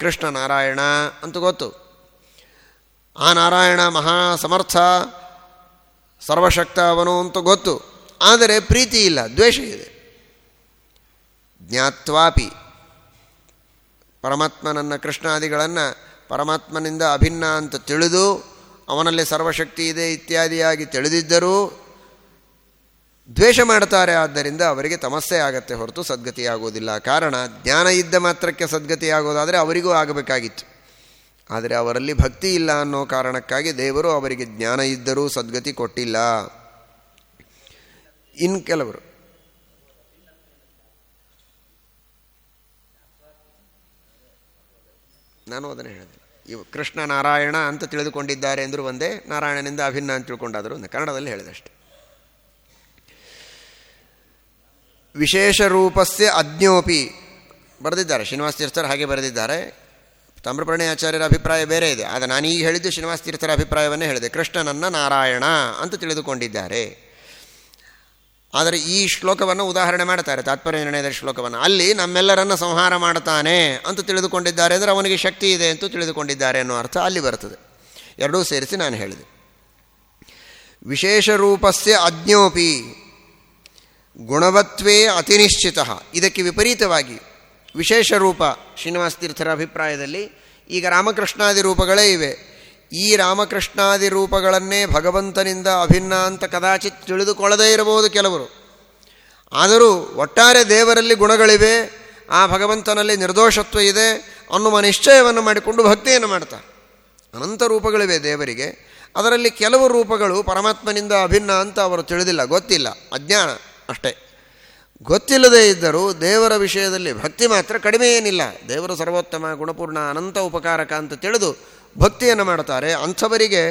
A: ಕೃಷ್ಣ ನಾರಾಯಣ ಅಂತ ಗೊತ್ತು. ಆ ನಾರಾಯಣ ಮಹಾ ಸಮರ್ಥ ಸರ್ವಶಕ್ತ ಅವನು ಅಂತ ಗೊತ್ತು. ಆದರೆ ಪ್ರೀತಿ ಇಲ್ಲ, ದ್ವೇಷ ಇದೆ. ಜ್ಞಾತ್ವಾಪಿ. ಪರಮಾತ್ಮನನ್ನು ಕೃಷ್ಣಾದಿಗಳನ್ನು ಪರಮಾತ್ಮನಿಂದ ಅಭಿನ್ನ ಅಂತ ತಿಳಿದು, ಅವನಲ್ಲಿ ಸರ್ವಶಕ್ತಿ ಇದೆ ಇತ್ಯಾದಿಯಾಗಿ ತಿಳಿದಿದ್ದರೂ ದ್ವೇಷ ಮಾಡ್ತಾರೆ ಆದ್ದರಿಂದ ಅವರಿಗೆ ತಮಸ್ಸೆ ಆಗತ್ತೆ ಹೊರತು ಸದ್ಗತಿಯಾಗೋದಿಲ್ಲ ಕಾರಣ, ಜ್ಞಾನ ಇದ್ದ ಮಾತ್ರಕ್ಕೆ ಸದ್ಗತಿಯಾಗೋದಾದರೆ ಅವರಿಗೂ ಆಗಬೇಕಾಗಿತ್ತು. ಆದರೆ ಅವರಲ್ಲಿ ಭಕ್ತಿ ಇಲ್ಲ ಅನ್ನೋ ಕಾರಣಕ್ಕಾಗಿ ದೇವರು ಅವರಿಗೆ ಜ್ಞಾನ ಇದ್ದರೂ ಸದ್ಗತಿ ಕೊಟ್ಟಿಲ್ಲ. ಇನ್ನು ಕೆಲವರು. ನಾನು ಅದನ್ನು ಹೇಳಿದೆ. ಇವು ಕೃಷ್ಣ ನಾರಾಯಣ ಅಂತ ತಿಳಿದುಕೊಂಡಿದ್ದಾರೆ ಎಂದರು ಒಂದೇ, ನಾರಾಯಣನಿಂದ ಅಭಿನ್ನ ಅಂತ ತಿಳ್ಕೊಂಡಾದರೂ ಒಂದು. ಕನ್ನಡದಲ್ಲಿ ಹೇಳಿದಷ್ಟೆ ವಿಶೇಷ ರೂಪಸ್ಯ ಅಜ್ಞೋಪಿ. ಬರೆದಿದ್ದಾರೆ, ಶ್ರೀನಿವಾಸ ತೀರ್ಥರು ಹಾಗೆ ಬರೆದಿದ್ದಾರೆ. ತಾಮ್ರಪರ್ಣಿ ಆಚಾರ್ಯರ ಅಭಿಪ್ರಾಯ ಬೇರೆ ಇದೆ. ಆದರೆ ನಾನೀಗ ಹೇಳಿದ್ದು ಶ್ರೀನಿವಾಸ ತೀರ್ಥರ ಅಭಿಪ್ರಾಯವನ್ನೇ ಹೇಳಿದೆ. ಕೃಷ್ಣನನ್ನ ನಾರಾಯಣ ಅಂತ ತಿಳಿದುಕೊಂಡಿದ್ದಾರೆ. ಆದರೆ ಈ ಶ್ಲೋಕವನ್ನು ಉದಾಹರಣೆ ಮಾಡ್ತಾರೆ, ತಾತ್ಪರ್ಯ ನಿರ್ಣಯದ ಶ್ಲೋಕವನ್ನು. ಅಲ್ಲಿ ನಮ್ಮೆಲ್ಲರನ್ನು ಸಂಹಾರ ಮಾಡ್ತಾನೆ ಅಂತ ತಿಳಿದುಕೊಂಡಿದ್ದಾರೆ. ಅಂದರೆ ಅವನಿಗೆ ಶಕ್ತಿ ಇದೆ ಅಂತ ತಿಳಿದುಕೊಂಡಿದ್ದಾರೆ ಅನ್ನೋ ಅರ್ಥ ಅಲ್ಲಿ ಬರ್ತದೆ ಎರಡೂ ಸೇರಿಸಿ ನಾನು ಹೇಳಿದೆ. ವಿಶೇಷ ರೂಪಸ್ಯ ಅಜ್ಞೋಪಿ ಗುಣವತ್ವೇ ಅತಿನಿಶ್ಚಿತ. ಇದಕ್ಕೆ ವಿಪರೀತವಾಗಿ ವಿಶೇಷ ರೂಪ ಶ್ರೀನಿವಾಸ ತೀರ್ಥರ ಅಭಿಪ್ರಾಯದಲ್ಲಿ ಈಗ ರಾಮಕೃಷ್ಣಾದಿ ರೂಪಗಳೇ ಇವೆ. ಈ ರಾಮಕೃಷ್ಣಾದಿ ರೂಪಗಳನ್ನೇ ಭಗವಂತನಿಂದ ಅಭಿನ್ನ ಅಂತ ಕದಾಚಿತ್ ತಿಳಿದುಕೊಳ್ಳದೇ ಇರಬಹುದು ಕೆಲವರು. ಆದರೂ ಒಟ್ಟಾರೆ ದೇವರಲ್ಲಿ ಗುಣಗಳಿವೆ, ಆ ಭಗವಂತನಲ್ಲಿ ನಿರ್ದೋಷತ್ವ ಇದೆ ಅನ್ನುವ ನಿಶ್ಚಯವನ್ನು ಮಾಡಿಕೊಂಡು ಭಕ್ತಿಯನ್ನು ಮಾಡ್ತಾ ಅನಂತ ರೂಪಗಳಿವೆ ದೇವರಿಗೆ. ಅದರಲ್ಲಿ ಕೆಲವು ರೂಪಗಳು ಪರಮಾತ್ಮನಿಂದ ಅಭಿನ್ನ ಅಂತ ಅವರು ತಿಳಿದಿಲ್ಲ, ಗೊತ್ತಿಲ್ಲ, ಅಜ್ಞಾನ ಅಷ್ಟೇ. ಗೊತ್ತಿಲ್ಲದೇ ಇದ್ದರೂ ದೇವರ ವಿಷಯದಲ್ಲಿ ಭಕ್ತಿ ಮಾತ್ರ ಕಡಿಮೆ ಏನಿಲ್ಲ. ದೇವರು ಸರ್ವೋತ್ತಮ, ಗುಣಪೂರ್ಣ, ಅನಂತ ಉಪಕಾರಕ ಅಂತ ತಿಳಿದು ಭಕ್ತಿಯನ್ನು ಮಾಡ್ತಾರೆ ಅಂಥವರಿಗೆ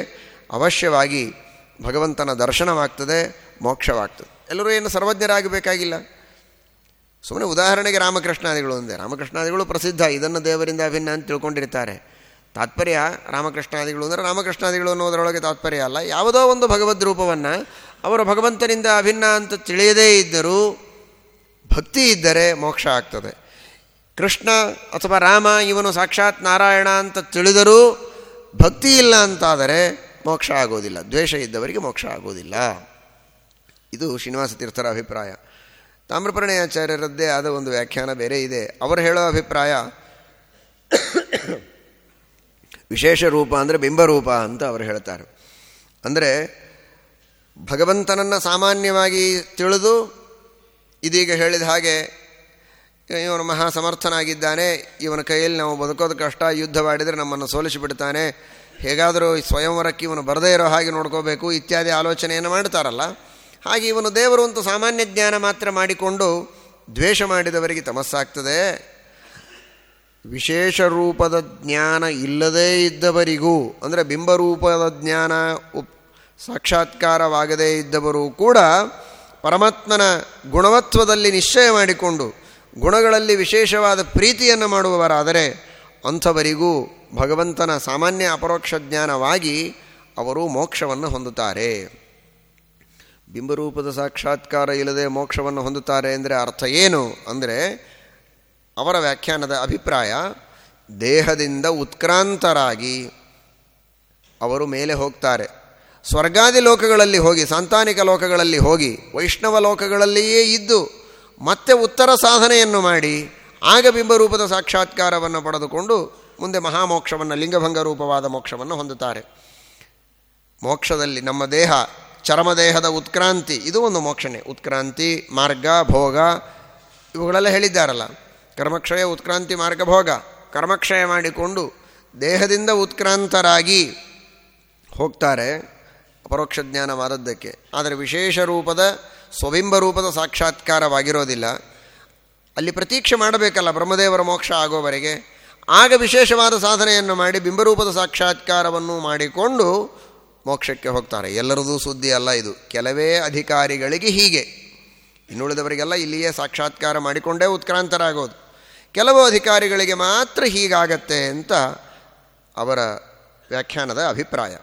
A: ಅವಶ್ಯವಾಗಿ ಭಗವಂತನ ದರ್ಶನವಾಗ್ತದೆ, ಮೋಕ್ಷವಾಗ್ತದೆ. ಎಲ್ಲರೂ ಏನು ಸರ್ವಜ್ಞರಾಗಬೇಕಾಗಿಲ್ಲ? ಸುಮ್ಮನೆ ಉದಾಹರಣೆಗೆ ರಾಮಕೃಷ್ಣಾದಿಗಳು ಒಂದೇ. ರಾಮಕೃಷ್ಣಾದಿಗಳು ಪ್ರಸಿದ್ಧ. ಇದನ್ನು ದೇವರಿಂದ ಅಭಿನ್ನ ಅಂತ ತಿಳ್ಕೊಂಡಿರ್ತಾರೆ. ತಾತ್ಪರ್ಯ ರಾಮಕೃಷ್ಣಾದಿಗಳು ಅಂದರೆ ರಾಮಕೃಷ್ಣಾದಿಗಳು ಅನ್ನೋದರೊಳಗೆ ತಾತ್ಪರ್ಯ ಅಲ್ಲ. ಯಾವುದೋ ಒಂದು ಭಗವದ್ ರೂಪವನ್ನು ಅವರು ಭಗವಂತನಿಂದ ಅಭಿನ್ನ ಅಂತ ತಿಳಿಯದೇ ಇದ್ದರೂ ಭಕ್ತಿ ಇದ್ದರೆ ಮೋಕ್ಷ ಆಗ್ತದೆ. ಕೃಷ್ಣ ಅಥವಾ ರಾಮ, ಇವನು ಸಾಕ್ಷಾತ್ ನಾರಾಯಣ ಅಂತ ತಿಳಿದರೂ ಭಕ್ತಿ ಇಲ್ಲ ಅಂತಾದರೆ ಮೋಕ್ಷ ಆಗೋದಿಲ್ಲ. ದ್ವೇಷ ಇದ್ದವರಿಗೆ ಮೋಕ್ಷ ಆಗೋದಿಲ್ಲ. ಇದು ಶ್ರೀನಿವಾಸ ತೀರ್ಥರ ಅಭಿಪ್ರಾಯ. ತಾಮ್ರಪರ್ಣಯಾಚಾರ್ಯರದ್ದೇ ಆದ ಒಂದು ವ್ಯಾಖ್ಯಾನ ಬೇರೆ ಇದೆ. ಅವರು ಹೇಳೋ ಅಭಿಪ್ರಾಯ, ವಿಶೇಷ ರೂಪ ಅಂದರೆ ಬಿಂಬರೂಪ ಅಂತ ಅವರು ಹೇಳ್ತಾರೆ. ಅಂದರೆ ಭಗವಂತನನ್ನು ಸಾಮಾನ್ಯವಾಗಿ ತಿಳಿದು ಇದೀಗ ಹೇಳಿದ ಹಾಗೆ, ಇವನು ಮಹಾ ಸಮರ್ಥನಾಗಿದ್ದಾನೆ, ಇವನ ಕೈಯಲ್ಲಿ ನಾವು ಬದುಕೋದು ಕಷ್ಟ ಯುದ್ಧವಾಡಿದರೆ ನಮ್ಮನ್ನು ಸೋಲಿಸಿಬಿಡ್ತಾನೆ. ಹೇಗಾದರೂ ಸ್ವಯಂವರಕ್ಕೆ ಇವನು ಬರದೇ ಇರೋ ಹಾಗೆ ನೋಡ್ಕೋಬೇಕು, ಇತ್ಯಾದಿ ಆಲೋಚನೆಯನ್ನು ಮಾಡ್ತಾರಲ್ಲ. ಹಾಗೆ ಇವನು ದೇವರು ಅಂತೂ ಸಾಮಾನ್ಯ ಜ್ಞಾನ ಮಾತ್ರ ಮಾಡಿಕೊಂಡು ದ್ವೇಷ ಮಾಡಿದವರಿಗೆ ತಮಸ್ಸಾಗ್ತದೆ. ವಿಶೇಷ ರೂಪದ ಜ್ಞಾನ ಇಲ್ಲದೇ ಇದ್ದವರಿಗೂ, ಅಂದರೆ ಬಿಂಬರೂಪದ ಜ್ಞಾನ ಉಪ್ ಸಾಕ್ಷಾತ್ಕಾರವಾಗದೇ ಇದ್ದವರು ಕೂಡ ಪರಮಾತ್ಮನ ಗುಣವತ್ವದಲ್ಲಿ ನಿಶ್ಚಯ ಮಾಡಿಕೊಂಡು ಗುಣಗಳಲ್ಲಿ ವಿಶೇಷವಾದ ಪ್ರೀತಿಯನ್ನು ಮಾಡುವವರಾದರೆ ಅಂಥವರಿಗೂ ಭಗವಂತನ ಸಾಮಾನ್ಯ ಅಪರೋಕ್ಷ ಜ್ಞಾನವಾಗಿ ಅವರು ಮೋಕ್ಷವನ್ನು ಹೊಂದುತ್ತಾರೆ. ಬಿಂಬರೂಪದ ಸಾಕ್ಷಾತ್ಕಾರ ಇಲ್ಲದೆ ಮೋಕ್ಷವನ್ನು ಹೊಂದುತ್ತಾರೆ ಅಂದರೆ ಅರ್ಥ ಏನು ಅಂದರೆ ಅವರ ವ್ಯಾಖ್ಯಾನದ ಅಭಿಪ್ರಾಯ, ದೇಹದಿಂದ ಉತ್ಕ್ರಾಂತರಾಗಿ ಅವರು ಮೇಲೆ ಹೋಗ್ತಾರೆ. ಸ್ವರ್ಗಾದಿ ಲೋಕಗಳಲ್ಲಿ ಹೋಗಿ, ಸಾಂತಾನಿಕ ಲೋಕಗಳಲ್ಲಿ ಹೋಗಿ, ವೈಷ್ಣವ ಲೋಕಗಳಲ್ಲಿಯೇ ಇದ್ದು, ಮತ್ತೆ ಉತ್ತರ ಸಾಧನೆಯನ್ನು ಮಾಡಿ, ಆಗ ಬಿಂಬರೂಪದ ಸಾಕ್ಷಾತ್ಕಾರವನ್ನು ಪಡೆದುಕೊಂಡು ಮುಂದೆ ಮಹಾಮೋಕ್ಷವನ್ನು, ಲಿಂಗಭಂಗ ರೂಪವಾದ ಮೋಕ್ಷವನ್ನು ಹೊಂದುತ್ತಾರೆ. ಮೋಕ್ಷದಲ್ಲಿ ನಮ್ಮ ದೇಹ ಚರ್ಮದೇಹದ ಉತ್ಕ್ರಾಂತಿ, ಇದು ಒಂದು ಮೋಕ್ಷಣೆ ಉತ್ಕ್ರಾಂತಿ, ಮಾರ್ಗ, ಭೋಗ, ಇವುಗಳೆಲ್ಲ ಹೇಳಿದ್ದಾರಲ್ಲ. ಕರ್ಮಕ್ಷಯ, ಉತ್ಕ್ರಾಂತಿ, ಮಾರ್ಗ, ಭೋಗ. ಕರ್ಮಕ್ಷಯ ಮಾಡಿಕೊಂಡು ದೇಹದಿಂದ ಉತ್ಕ್ರಾಂತರಾಗಿ ಹೋಗ್ತಾರೆ. ಅಪರೋಕ್ಷ ಜ್ಞಾನವಾದದ್ದಕ್ಕೆ. ಆದರೆ ವಿಶೇಷ ರೂಪದ, ಸ್ವಬಿಂಬ ರೂಪದ ಸಾಕ್ಷಾತ್ಕಾರವಾಗಿರೋದಿಲ್ಲ. ಅಲ್ಲಿ ಪ್ರತೀಕ್ಷೆ ಮಾಡಬೇಕಲ್ಲ, ಬ್ರಹ್ಮದೇವರ ಮೋಕ್ಷ ಆಗೋವರೆಗೆ. ಆಗ ವಿಶೇಷವಾದ ಸಾಧನೆಯನ್ನು ಮಾಡಿ ಬಿಂಬರೂಪದ ಸಾಕ್ಷಾತ್ಕಾರವನ್ನು ಮಾಡಿಕೊಂಡು ಮೋಕ್ಷಕ್ಕೆ ಹೋಗ್ತಾರೆ. ಎಲ್ಲರದೂ ಸುದ್ದಿ ಅಲ್ಲ ಇದು. ಕೆಲವೇ ಅಧಿಕಾರಿಗಳಿಗೆ ಹೀಗೆ. ಇನ್ನುಳಿದವರಿಗೆಲ್ಲ ಇಲ್ಲಿಯೇ ಸಾಕ್ಷಾತ್ಕಾರ ಮಾಡಿಕೊಂಡೇ ಉತ್ಕ್ರಾಂತರಾಗೋದು. ಕೆಲವು ಅಧಿಕಾರಿಗಳಿಗೆ ಮಾತ್ರ ಹೀಗಾಗತ್ತೆ ಅಂತ ಅವರ ವ್ಯಾಖ್ಯಾನದ ಅಭಿಪ್ರಾಯ.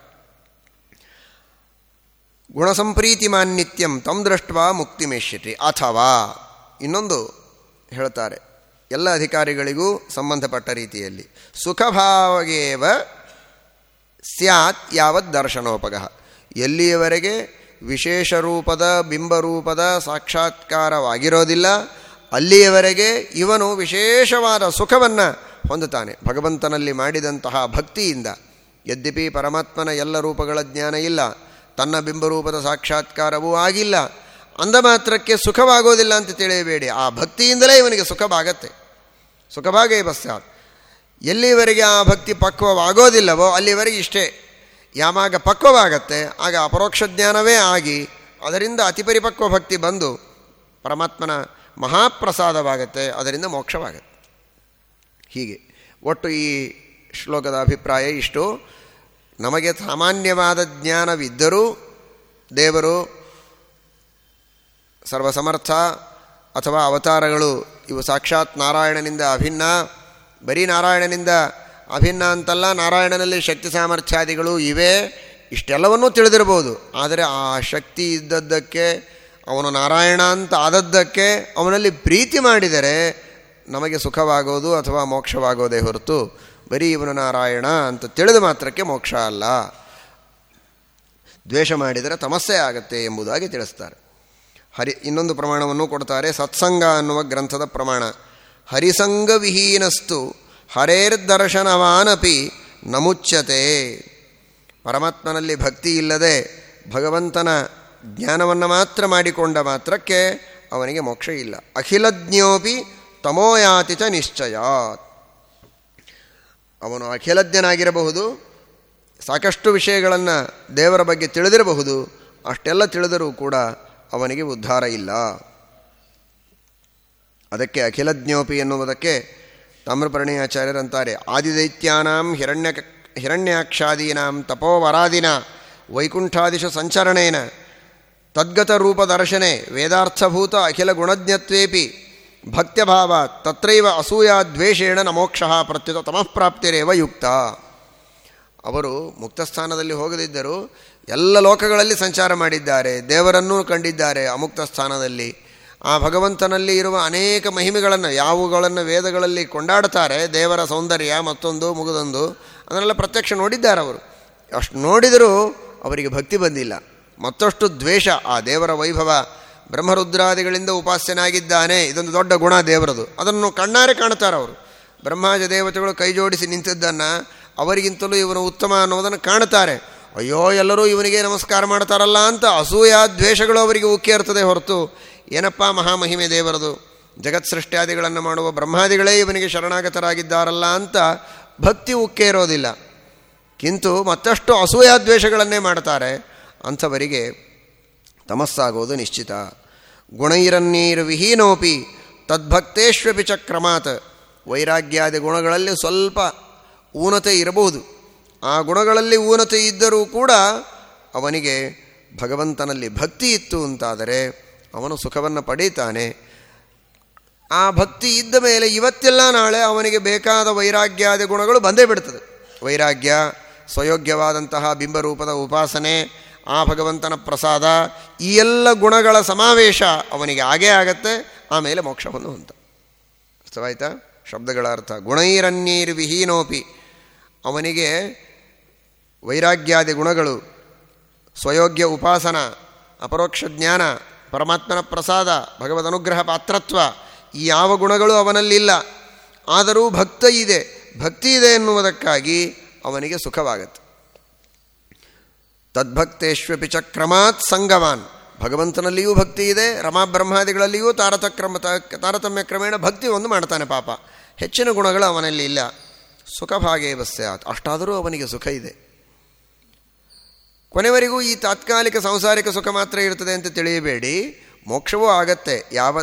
A: ಗುಣಸಂಪ್ರೀತಿ ಮಾನ್ನಿತ್ಯಂ ತಂ ದೃಷ್ಟ ಮುಕ್ತಿ ಮೇಷ್ಯತಿ ಅಥವಾ ಇನ್ನೊಂದು ಹೇಳ್ತಾರೆ, ಎಲ್ಲ ಅಧಿಕಾರಿಗಳಿಗೂ ಸಂಬಂಧಪಟ್ಟ ರೀತಿಯಲ್ಲಿ, ಸುಖಭಾವಗೇವ ಸ್ಯಾತ್ ಯಾವತ್ ದರ್ಶನೋಪಗ. ಎಲ್ಲಿಯವರೆಗೆ ವಿಶೇಷ ರೂಪದ ಬಿಂಬರೂಪದ ಸಾಕ್ಷಾತ್ಕಾರವಾಗಿರೋದಿಲ್ಲ, ಅಲ್ಲಿಯವರೆಗೆ ಇವನು ವಿಶೇಷವಾದ ಸುಖವನ್ನು ಹೊಂದುತ್ತಾನೆ. ಭಗವಂತನಲ್ಲಿ ಮಾಡಿದಂತಹ ಭಕ್ತಿಯಿಂದ, ಯದ್ಯಪಿ ಪರಮಾತ್ಮನ ಎಲ್ಲ ರೂಪಗಳ ಜ್ಞಾನ ಇಲ್ಲ ತನ್ನ ಬಿಂಬರೂಪದ ಸಾಕ್ಷಾತ್ಕಾರವೂ ಆಗಿಲ್ಲ. ಅಂದ ಮಾತ್ರಕ್ಕೆ ಸುಖವಾಗೋದಿಲ್ಲ ಅಂತ ತಿಳಿಯಬೇಡಿ. ಆ ಭಕ್ತಿಯಿಂದಲೇ ಇವನಿಗೆ ಸುಖವಾಗತ್ತೆ. ಸುಖವಾಗೇ ಪಶ್ಚಾತ್ ಎಲ್ಲಿವರೆಗೆ ಆ ಭಕ್ತಿ ಪಕ್ವವಾಗೋದಿಲ್ಲವೋ ಅಲ್ಲಿವರೆಗೆ ಇಷ್ಟೇ. ಯಾವಾಗ ಪಕ್ವವಾಗತ್ತೆ, ಆಗ ಅಪರೋಕ್ಷ ಜ್ಞಾನವೇ ಆಗಿ ಅದರಿಂದ ಅತಿಪರಿಪಕ್ವ ಭಕ್ತಿ ಬಂದು ಪರಮಾತ್ಮನ ಮಹಾಪ್ರಸಾದವಾಗತ್ತೆ, ಅದರಿಂದ ಮೋಕ್ಷವಾಗತ್ತೆ. ಹೀಗೆ. ಒಟ್ಟು ಈ ಶ್ಲೋಕದ ಅಭಿಪ್ರಾಯ ಇಷ್ಟು. ನಮಗೆ ಸಾಮಾನ್ಯವಾದ ಜ್ಞಾನವಿದ್ದರೂ ದೇವರು ಸರ್ವಸಮರ್ಥ ಅಥವಾ ಅವತಾರಗಳು ಇವು ಸಾಕ್ಷಾತ್ ನಾರಾಯಣನಿಂದ ಅಭಿನ್ನ, ಬರೀ ನಾರಾಯಣನಿಂದ ಅಭಿನ್ನ ಅಂತಲ್ಲ, ನಾರಾಯಣನಲ್ಲಿ ಶಕ್ತಿ ಸಾಮರ್ಥ್ಯಾದಿಗಳು ಇವೆ, ಇಷ್ಟೆಲ್ಲವನ್ನೂ ತಿಳಿದಿರ್ಬೋದು ಆದರೆ ಆ ಶಕ್ತಿ ಇದ್ದದ್ದಕ್ಕೆ, ಅವನು ನಾರಾಯಣ ಅಂತ ಆದದ್ದಕ್ಕೆ, ಅವನಲ್ಲಿ ಪ್ರೀತಿ ಮಾಡಿದರೆ ನಮಗೆ ಸುಖವಾಗೋದು ಅಥವಾ ಮೋಕ್ಷವಾಗೋದೇ ಹೊರತು ಬರೀ ಇವನು ನಾರಾಯಣ ಅಂತ ತಿಳಿದ ಮಾತ್ರಕ್ಕೆ ಮೋಕ್ಷ ಅಲ್ಲ. ದ್ವೇಷ ಮಾಡಿದರೆ ತಮಸ್ಸೆ ಆಗತ್ತೆ ಎಂಬುದಾಗಿ ತಿಳಿಸ್ತಾರೆ. ಹರಿ, ಇನ್ನೊಂದು ಪ್ರಮಾಣವನ್ನು ಕೊಡ್ತಾರೆ, ಸತ್ಸಂಗ ಅನ್ನುವ ಗ್ರಂಥದ ಪ್ರಮಾಣ. ಹರಿಸಂಗ ವಿಹೀನಸ್ತು, ಹರೇರ್ದರ್ಶನವಾನಪಿ ನಮುಚ್ಯತೆ. ಪರಮಾತ್ಮನಲ್ಲಿ ಭಕ್ತಿ ಇಲ್ಲದೆ ಭಗವಂತನ ಜ್ಞಾನವನ್ನು ಮಾತ್ರ ಮಾಡಿಕೊಂಡ ಮಾತ್ರಕ್ಕೆ ಅವನಿಗೆ ಮೋಕ್ಷ ಇಲ್ಲ. ಅಖಿಲಜ್ಞೋಪಿ ತಮೋಯಾತಿ ಚ ನಿಶ್ಚಯಾತ್. ಅವನು ಅಖಿಲಜ್ಞನಾಗಿರಬಹುದು, ಸಾಕಷ್ಟು ವಿಷಯಗಳನ್ನು ದೇವರ ಬಗ್ಗೆ ತಿಳಿದಿರಬಹುದು, ಅಷ್ಟೆಲ್ಲ ತಿಳಿದರೂ ಕೂಡ ಅವನಿಗೆ ಉದ್ಧಾರ ಇಲ್ಲ. ಅದಕ್ಕೆ ಅಖಿಲಜ್ಞೋಪಿ ಎನ್ನುವುದಕ್ಕೆ ತಾಮ್ರಪರ್ಣಿಯಾಚಾರ್ಯರಂತಾರೆ, ಆದಿದೈತ್ಯಾನಾಂ ಹಿರಣ್ಯ ಹಿರಣ್ಯಾಕ್ಷಾದೀನಾಂ ತಪೋವರಾದಿನ ವೈಕುಂಠಾದಿಶು ಸಂಚರಣೇನ ತದ್ಗತ ರೂಪದರ್ಶನೆ ವೇದಾರ್ಥಭೂತ ಅಖಿಲ ಗುಣಜ್ಞತ್ವೇಪಿ ಭಕ್ತ್ಯಭಾವ ತತ್ರೈವ ಅಸೂಯ ದ್ವೇಷೇಣ ನಮೋಕ್ಷ ಪ್ರತ್ಯುತ ತಮಃಪ್ರಾಪ್ತಿರೇವ ಯುಕ್ತ. ಅವರು ಮುಕ್ತಸ್ಥಾನದಲ್ಲಿ ಹೋಗದಿದ್ದರೂ ಎಲ್ಲ ಲೋಕಗಳಲ್ಲಿ ಸಂಚಾರ ಮಾಡಿದ್ದಾರೆ, ದೇವರನ್ನೂ ಕಂಡಿದ್ದಾರೆ ಅಮುಕ್ತ ಸ್ಥಾನದಲ್ಲಿ. ಆ ಭಗವಂತನಲ್ಲಿ ಇರುವ ಅನೇಕ ಮಹಿಮೆಗಳನ್ನು, ಯಾವುಗಳನ್ನು ವೇದಗಳಲ್ಲಿ ಕೊಂಡಾಡ್ತಾರೆ, ದೇವರ ಸೌಂದರ್ಯ ಮತ್ತೊಂದು, ಮುಗಿದೊಂದು, ಅದನ್ನೆಲ್ಲ ಪ್ರತ್ಯಕ್ಷ ನೋಡಿದ್ದಾರೆ ಅವರು. ಅಷ್ಟು ನೋಡಿದರೂ ಅವರಿಗೆ ಭಕ್ತಿ ಬಂದಿಲ್ಲ. ಮತ್ತಷ್ಟು ದ್ವೇಷ, ಆ ದೇವರ ವೈಭವ ಬ್ರಹ್ಮರುದ್ರಾದಿಗಳಿಂದ ಉಪಾಸ್ಯನಾಗಿದ್ದಾನೆ. ಇದೊಂದು ದೊಡ್ಡ ಗುಣ ದೇವರದು. ಅದನ್ನು ಕಣ್ಣಾರೆ ಕಾಣ್ತಾರೆ ಅವರು. ಬ್ರಹ್ಮಾಜ ದೇವತೆಗಳು ಕೈ ಜೋಡಿಸಿ ನಿಂತಿದ್ದನ್ನು ಅವರಿಗಿಂತಲೂ ಇವನು ಉತ್ತಮ ಅನ್ನೋದನ್ನು ಕಾಣ್ತಾರೆ ಅಯ್ಯೋ, ಎಲ್ಲರೂ ಇವನಿಗೆ ನಮಸ್ಕಾರ ಮಾಡ್ತಾರಲ್ಲ ಅಂತ ಅಸೂಯ ದ್ವೇಷಗಳು ಅವರಿಗೆ ಉಕ್ಕೇರ್ತದೆ ಹೊರತು ಏನಪ್ಪ ಮಹಾಮಹಿಮೆ ದೇವರದು? ಜಗತ್ ಸೃಷ್ಟ್ಯಾದಿಗಳನ್ನು ಮಾಡುವ ಬ್ರಹ್ಮಾದಿಗಳೇ ಇವನಿಗೆ ಶರಣಾಗತರಾಗಿದ್ದಾರಲ್ಲ ಅಂತ ಭಕ್ತಿ ಉಕ್ಕೇರೋದಿಲ್ಲ ಕಿಂತು ಮತ್ತಷ್ಟು ಅಸೂಯಾದ್ವೇಷಗಳನ್ನೇ ಮಾಡ್ತಾರೆ. ಅಂಥವರಿಗೆ ತಮಸ್ಸಾಗೋದು ನಿಶ್ಚಿತ. ಗುಣೈರನ್ನೀರು ವಿಹೀನೋಪಿ ತದ್ಭಕ್ತೇಶ್ವಪಿ ಚಕ್ರಮಾತ್. ಕ್ರಮಾತ್ ವೈರಾಗ್ಯಾದಿ ಗುಣಗಳಲ್ಲಿ ಸ್ವಲ್ಪ ಊನತೆ ಇರಬಹುದು. ಆ ಗುಣಗಳಲ್ಲಿ ಊನತೆ ಇದ್ದರೂ ಕೂಡ ಅವನಿಗೆ ಭಗವಂತನಲ್ಲಿ ಭಕ್ತಿ ಇತ್ತು ಅಂತಾದರೆ ಅವನು ಸುಖವನ್ನು ಪಡೀತಾನೆ. ಆ ಭಕ್ತಿ ಇದ್ದ ಮೇಲೆ ಇವತ್ತೆಲ್ಲ ನಾಳೆ ಅವನಿಗೆ ಬೇಕಾದ ವೈರಾಗ್ಯಾದಿ ಗುಣಗಳು ಬಂದೇ ಬಿಡ್ತದೆ. ವೈರಾಗ್ಯ, ಸ್ವಯೋಗ್ಯವಾದಂತಹ ಬಿಂಬರೂಪದ ಉಪಾಸನೆ ಆ ಭಗವಂತನ ಪ್ರಸಾದ, ಈ ಎಲ್ಲ ಗುಣಗಳ ಸಮಾವೇಶ ಅವನಿಗೆ ಆಗೇ ಆಗತ್ತೆ, ಆಮೇಲೆ ಮೋಕ್ಷವನ್ನು ಹೊಂತ ಅರ್ಥವಾಯ್ತಾ? ಶಬ್ದಗಳ ಅರ್ಥ. ಗುಣೈರನ್ಯೈರ್ ವಿಹೀನೋಪಿ. ಅವನಿಗೆ ವೈರಾಗ್ಯಾದಿ ಗುಣಗಳು, ಸ್ವಯೋಗ್ಯ ಉಪಾಸನ, ಅಪರೋಕ್ಷ ಜ್ಞಾನ, ಪರಮಾತ್ಮನ ಪ್ರಸಾದ, ಭಗವದ್ ಅನುಗ್ರಹ ಪಾತ್ರತ್ವ, ಈ ಯಾವ ಗುಣಗಳು ಅವನಲ್ಲಿಲ್ಲ. ಆದರೂ ಭಕ್ತ ಇದೆ. ಭಕ್ತಿ ಇದೆ ಎನ್ನುವುದಕ್ಕಾಗಿ ಅವನಿಗೆ ಸುಖವಾಗತ್ತೆ. ತದ್ಭಕ್ತೇಶ್ವಪಿ ಚಕ್ರಮಾತ್ ಕ್ರಮಾತ್ ಸಂಗವಾನ್ ಭಗವಂತನಲ್ಲಿಯೂ ಭಕ್ತಿ ಇದೆ ರಮಾಬ್ರಹ್ಮಾದಿಗಳಲ್ಲಿಯೂ ತಾರತಕ್ರಮ ತಾರತಮ್ಯ ಕ್ರಮೇಣ ಭಕ್ತಿ ಒಂದು ಮಾಡ್ತಾನೆ ಪಾಪ. ಹೆಚ್ಚಿನ ಗುಣಗಳು ಅವನಲ್ಲಿ ಇಲ್ಲ. ಸುಖಭಾಗೇ ಸ್ಯಾತ್. ಅಷ್ಟಾದರೂ ಅವನಿಗೆ ಸುಖ ಇದೆ. ಕೊನೆವರೆಗೂ ಈ ತಾತ್ಕಾಲಿಕ ಸಂಸಾರಿಕ ಸುಖ ಮಾತ್ರ ಇರ್ತದೆ ಅಂತ ತಿಳಿಯಬೇಡಿ. ಮೋಕ್ಷವೂ ಆಗತ್ತೆ. ಯಾವ,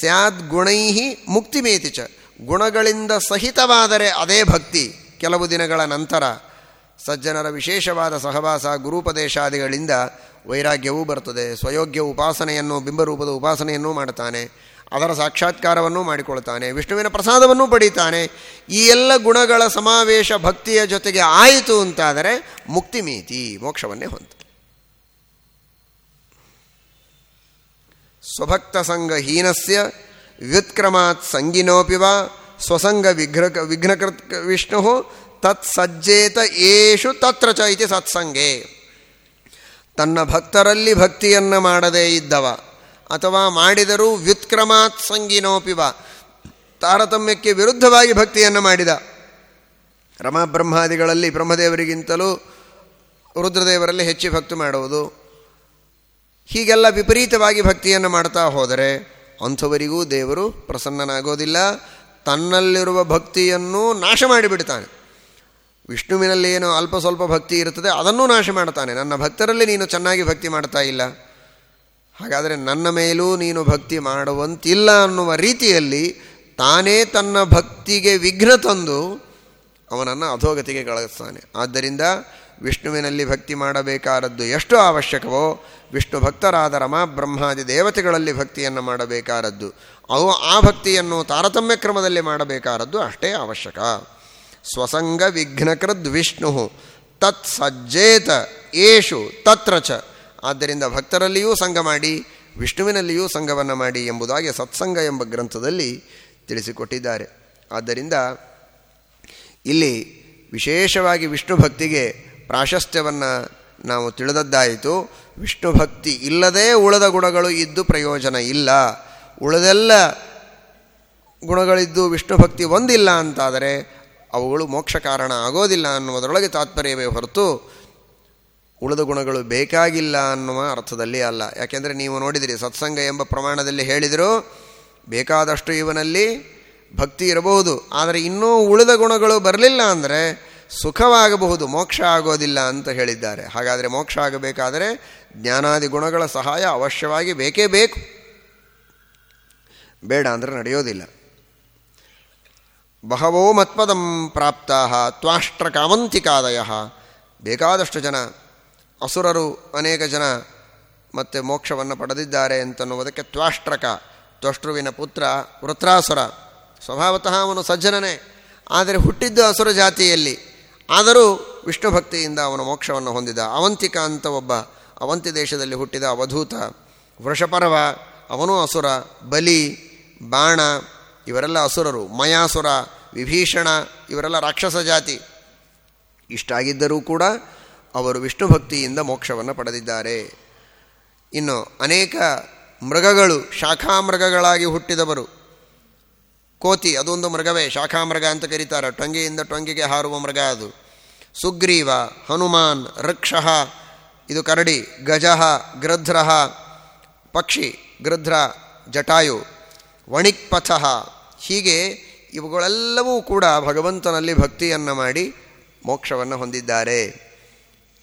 A: ಸ್ಯಾದ್ ಗುಣೈಹಿ ಮುಕ್ತಿಮೇತಿ ಚ. ಗುಣಗಳಿಂದ ಸಹಿತವಾದರೆ ಅದೇ ಭಕ್ತಿ. ಕೆಲವು ದಿನಗಳ ನಂತರ ಸಜ್ಜನರ ವಿಶೇಷವಾದ ಸಹವಾಸ ಗುರುಪದೇಶಾದಿಗಳಿಂದ ವೈರಾಗ್ಯವೂ ಬರ್ತದೆ ಸ್ವಯೋಗ್ಯ ಉಪಾಸನೆಯನ್ನು, ಬಿಂಬರೂಪದ ಉಪಾಸನೆಯನ್ನೂ ಮಾಡ್ತಾನೆ ಅದರ ಸಾಕ್ಷಾತ್ಕಾರವನ್ನು ಮಾಡಿಕೊಳ್ತಾನೆ ವಿಷ್ಣುವಿನ ಪ್ರಸಾದವನ್ನೂ ಪಡೀತಾನೆ. ಈ ಎಲ್ಲ ಗುಣಗಳ ಸಮಾವೇಶ ಭಕ್ತಿಯ ಜೊತೆಗೆ ಆಯಿತು ಅಂತಾದರೆ ಮುಕ್ತಿ ಮೀತಿ, ಮೋಕ್ಷವನ್ನೇ ಹೊಂತ ಸ್ವಭಕ್ತ ಸಂಘ ಹೀನಸ್ಯ, ವ್ಯುತ್ಕ್ರಮಾತ್ ಸಂಗಿನೋಪಿ ವಾ, ಸ್ವಸಂಗ ವಿಘ್ನ ವಿಘ್ನಕೃತ್ ವಿಷ್ಣು ತತ್ ಸಜ್ಜೇತ ಏಷು ತತ್ರ ಚ ಇತಿ ಸತ್ಸಂಗೆ. ತನ್ನ ಭಕ್ತರಲ್ಲಿ ಭಕ್ತಿಯನ್ನು ಮಾಡದೇ ಇದ್ದವ. ಅಥವಾ ಮಾಡಿದರೂ ವ್ಯುತ್ಕ್ರಮಾತ್ ಸಂಗಿನೋಪಿವ. ತಾರತಮ್ಯಕ್ಕೆ ವಿರುದ್ಧವಾಗಿ ಭಕ್ತಿಯನ್ನು ಮಾಡಿದ. ರಮಾಬ್ರಹ್ಮಾದಿಗಳಲ್ಲಿ ಬ್ರಹ್ಮದೇವರಿಗಿಂತಲೂ ರುದ್ರದೇವರಲ್ಲಿ ಹೆಚ್ಚು ಭಕ್ತಿ ಮಾಡುವುದು. ಹೀಗೆಲ್ಲ ವಿಪರೀತವಾಗಿ ಭಕ್ತಿಯನ್ನು ಮಾಡ್ತಾ ಹೋದರೆ ಅಂಥವರಿಗೂ ದೇವರು ಪ್ರಸನ್ನನಾಗೋದಿಲ್ಲ. ತನ್ನಲ್ಲಿರುವ ಭಕ್ತಿಯನ್ನು ನಾಶ ಮಾಡಿಬಿಡ್ತಾನೆ. ವಿಷ್ಣುವಿನಲ್ಲಿ ಏನೋ ಅಲ್ಪ ಸ್ವಲ್ಪ ಭಕ್ತಿ ಇರುತ್ತದೆ, ಅದನ್ನೂ ನಾಶ ಮಾಡ್ತಾನೆ ನನ್ನ ಭಕ್ತರಲ್ಲಿ ನೀನು ಚೆನ್ನಾಗಿ ಭಕ್ತಿ ಮಾಡ್ತಾ ಇಲ್ಲ. ಹಾಗಾದರೆ ನನ್ನ ಮೇಲೂ ನೀನು ಭಕ್ತಿ ಮಾಡುವಂತಿಲ್ಲ ಅನ್ನುವ ರೀತಿಯಲ್ಲಿ ತಾನೇ ತನ್ನ ಭಕ್ತಿಗೆ ವಿಘ್ನ ತಂದು ಅವನನ್ನು ಅಧೋಗತಿಗೆ ಕಳಿಸ್ತಾನೆ ಆದ್ದರಿಂದ ವಿಷ್ಣುವಿನಲ್ಲಿ ಭಕ್ತಿ ಮಾಡಬೇಕಾದದ್ದು ಎಷ್ಟು ಅವಶ್ಯಕವೋ, ವಿಷ್ಣು ಭಕ್ತರಾದ ರಮಾ ಬ್ರಹ್ಮಾದಿ ದೇವತೆಗಳಲ್ಲಿ ಭಕ್ತಿಯನ್ನು ಮಾಡಬೇಕಾದದ್ದು. ಅವು ಆ ಭಕ್ತಿಯನ್ನು ತಾರತಮ್ಯ ಕ್ರಮದಲ್ಲಿ ಮಾಡಬೇಕಾದದ್ದು ಅಷ್ಟೇ ಅವಶ್ಯಕ. ಸ್ವಸಂಗ ವಿಘ್ನಕೃದ್ ವಿಷ್ಣು ತತ್ ಸಜ್ಜೇತ ಏಷು ತತ್ರ ಚ. ಆದ್ದರಿಂದ ಭಕ್ತರಲ್ಲಿಯೂ ಸಂಘ ಮಾಡಿ, ವಿಷ್ಣುವಿನಲ್ಲಿಯೂ ಸಂಘವನ್ನು ಮಾಡಿ ಎಂಬುದಾಗಿ ಸತ್ಸಂಗ ಎಂಬ ಗ್ರಂಥದಲ್ಲಿ ತಿಳಿಸಿಕೊಟ್ಟಿದ್ದಾರೆ. ಆದ್ದರಿಂದ ಇಲ್ಲಿ ವಿಶೇಷವಾಗಿ ವಿಷ್ಣು ಭಕ್ತಿಗೆ ಪ್ರಾಶಸ್ತ್ಯವನ್ನು ನಾವು ತಿಳಿದದ್ದಾಯಿತು. ವಿಷ್ಣು ಭಕ್ತಿ ಇಲ್ಲದೇ ಉಳದ ಗುಣಗಳು ಇದ್ದು ಪ್ರಯೋಜನ ಇಲ್ಲ. ಉಳದೆಲ್ಲ ಗುಣಗಳಿದ್ದು ವಿಷ್ಣು ಭಕ್ತಿ ಒಂದಿಲ್ಲ ಅಂತಾದರೆ ಅವುಗಳು ಮೋಕ್ಷ ಕಾರಣ ಆಗೋದಿಲ್ಲ ಅನ್ನುವುದರೊಳಗೆ ತಾತ್ಪರ್ಯವೇ ಹೊರತು ಉಳಿದ ಗುಣಗಳು ಬೇಕಾಗಿಲ್ಲ ಅನ್ನುವ ಅರ್ಥದಲ್ಲಿ ಅಲ್ಲ. ಯಾಕೆಂದರೆ ನೀವು ನೋಡಿದಿರಿ, ಸತ್ಸಂಗ ಎಂಬ ಪ್ರಮಾಣದಲ್ಲಿ ಹೇಳಿದರು, ಬೇಕಾದಷ್ಟು ಇವನಲ್ಲಿ ಭಕ್ತಿ ಇರಬಹುದು. ಆದರೆ ಇನ್ನೂ ಉಳಿದ ಗುಣಗಳು ಬರಲಿಲ್ಲ ಅಂದರೆ ಸುಖವಾಗಬಹುದು, ಮೋಕ್ಷ ಆಗೋದಿಲ್ಲ ಅಂತ ಹೇಳಿದ್ದಾರೆ. ಹಾಗಾದರೆ ಮೋಕ್ಷ ಆಗಬೇಕಾದರೆ ಜ್ಞಾನಾದಿ ಗುಣಗಳ ಸಹಾಯ ಅವಶ್ಯವಾಗಿ ಬೇಕೇ ಬೇಕು. ಬೇಡ ಅಂದರೆ ನಡೆಯೋದಿಲ್ಲ. ಬಹವೋ ಮತ್ಪದಂ ಪ್ರಾಪ್ತಾ ತ್ವಾಷ್ಟ್ರ ಕಾಮಂತಿಕಾದಯ ಬೇಕಾದಷ್ಟು ಜನ, ಅಸುರರು ಅನೇಕ ಜನ ಮತ್ತೆ ಮೋಕ್ಷವನ್ನು ಪಡೆದಿದ್ದಾರೆ ಅಂತನ್ನುವುದಕ್ಕೆ ತ್ವಾಷ್ಟ್ರಕ ತ್ವಷ್ಟೃವಿನ ಪುತ್ರ ವೃತ್ರಾಸುರ. ಸ್ವಭಾವತಃ ಅವನು ಸಜ್ಜನನೇ, ಆದರೆ ಹುಟ್ಟಿದ್ದು ಅಸುರ ಜಾತಿಯಲ್ಲಿ. ಆದರೂ ವಿಷ್ಣು ಭಕ್ತಿಯಿಂದ ಅವನು ಮೋಕ್ಷವನ್ನು ಹೊಂದಿದ. ಅವಂತಿಕ ಅಂತ ಒಬ್ಬ ಅವಂತಿ ದೇಶದಲ್ಲಿ ಹುಟ್ಟಿದ ಅವಧೂತ ವೃಷಪರ್ವ, ಅವನೂ ಅಸುರ, ಬಲಿ, ಬಾಣ ಇವರೆಲ್ಲ ಅಸುರರು, ಮಯಾಸುರ, ವಿಭೀಷಣ, ಇವರೆಲ್ಲ ರಾಕ್ಷಸ ಜಾತಿ. ಇಷ್ಟಾಗಿದ್ದರೂ ಕೂಡ ಅವರು ವಿಷ್ಣು ಭಕ್ತಿಯಿಂದ ಮೋಕ್ಷವನ್ನು ಪಡೆದಿದ್ದಾರೆ. ಇನ್ನು ಅನೇಕ ಮೃಗಗಳು ಶಾಖಾಮೃಗಗಳಾಗಿ ಹುಟ್ಟಿದವರು. ಕೋತಿ, ಅದೊಂದು ಮೃಗವೇ, ಶಾಖಾಮೃಗ ಅಂತ ಕರೀತಾರೆ. ಟೊಂಗೆಯಿಂದ ಟೊಂಗೆಗೆ ಹಾರುವ ಮೃಗ ಅದು. ಸುಗ್ರೀವ, ಹನುಮಾನ್ ವೃಕ್ಷ ಇದು ಕರಡಿ, ಗಜಃ ಗೃಧ್ರಹ ಪಕ್ಷಿ, ಗೃಧ್ರ, ಜಟಾಯು. ವಣಿಕ್ಪಥ. ಹೀಗೆ ಇವುಗಳೆಲ್ಲವೂ ಕೂಡ ಭಗವಂತನಲ್ಲಿ ಭಕ್ತಿಯನ್ನು ಮಾಡಿ ಮೋಕ್ಷವನ್ನು ಹೊಂದಿದ್ದಾರೆ.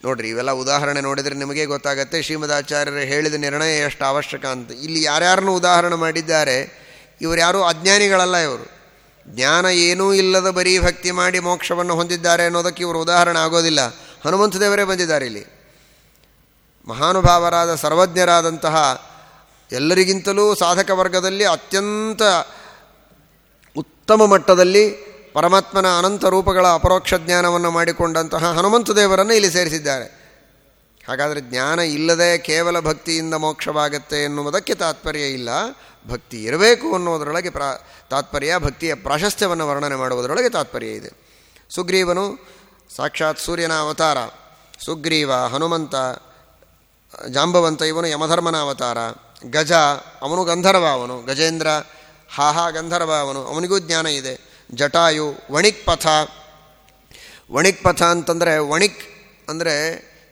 A: ನೋಡ್ರಿ, ಇವೆಲ್ಲ ಉದಾಹರಣೆ ನೋಡಿದರೆ ನಿಮಗೆ ಗೊತ್ತಾಗತ್ತೆ, ಶ್ರೀಮದಾಚಾರ್ಯರು ಹೇಳಿದ ನಿರ್ಣಯ ಎಷ್ಟು ಅವಶ್ಯಕ ಅಂತ. ಇಲ್ಲಿ ಯಾರ್ಯಾರನ್ನು ಉದಾಹರಣೆ ಮಾಡಿದ್ದಾರೆ, ಇವರು ಯಾರೂ ಅಜ್ಞಾನಿಗಳಲ್ಲ ಇವರು. ಜ್ಞಾನ ಏನೂ ಇಲ್ಲದ ಬರೀ ಭಕ್ತಿ ಮಾಡಿ ಮೋಕ್ಷವನ್ನು ಹೊಂದಿದ್ದಾರೆ ಅನ್ನೋದಕ್ಕೆ ಇವರು ಉದಾಹರಣೆ ಆಗೋದಿಲ್ಲ. ಹನುಮಂತ ದೇವರೇ ಬಂದಿದ್ದಾರೆ ಇಲ್ಲಿ. ಮಹಾನುಭಾವರಾದ ಸರ್ವಜ್ಞರಾದಂತಹ ಎಲ್ಲರಿಗಿಂತಲೂ ಸಾಧಕ ವರ್ಗದಲ್ಲಿ ಅತ್ಯಂತ ಉತ್ತಮ ಮಟ್ಟದಲ್ಲಿ ಪರಮಾತ್ಮನ ಅನಂತ ರೂಪಗಳ ಅಪರೋಕ್ಷ ಜ್ಞಾನವನ್ನು ಮಾಡಿಕೊಂಡಂತಹ ಹನುಮಂತ ದೇವರನ್ನು ಇಲ್ಲಿ ಸೇರಿಸಿದ್ದಾರೆ. ಹಾಗಾದರೆ ಜ್ಞಾನ ಇಲ್ಲದೆ ಕೇವಲ ಭಕ್ತಿಯಿಂದ ಮೋಕ್ಷವಾಗತ್ತೆ ಎನ್ನುವುದಕ್ಕೆ ತಾತ್ಪರ್ಯ ಇಲ್ಲ. ಭಕ್ತಿ ಇರಬೇಕು ಅನ್ನೋದರೊಳಗೆ ಪ್ರಾ, ತಾತ್ಪರ್ಯ, ಭಕ್ತಿಯ ಪ್ರಾಶಸ್ತ್ಯವನ್ನು ವರ್ಣನೆ ಮಾಡುವುದರೊಳಗೆ ತಾತ್ಪರ್ಯ ಇದೆ. ಸುಗ್ರೀವನು ಸಾಕ್ಷಾತ್ ಸೂರ್ಯನ ಅವತಾರ, ಸುಗ್ರೀವ, ಹನುಮಂತ, ಜಾಂಬವಂತ, ಇವನು ಯಮಧರ್ಮನ ಅವತಾರ ಗಜ, ಅವನು ಗಂಧರ್ವ ಅವನು ಗಜೇಂದ್ರ ಹಾಹಾ ಗಂಧರ್ವ ಅವನು ಅವನಿಗೂ ಜ್ಞಾನ ಇದೆ. ಜಟಾಯು ವಣಿಕ್ ಪಥ ವಣಿಕ್ ಪಥ ಅಂತಂದರೆ ವಣಿಕ್ ಅಂದರೆ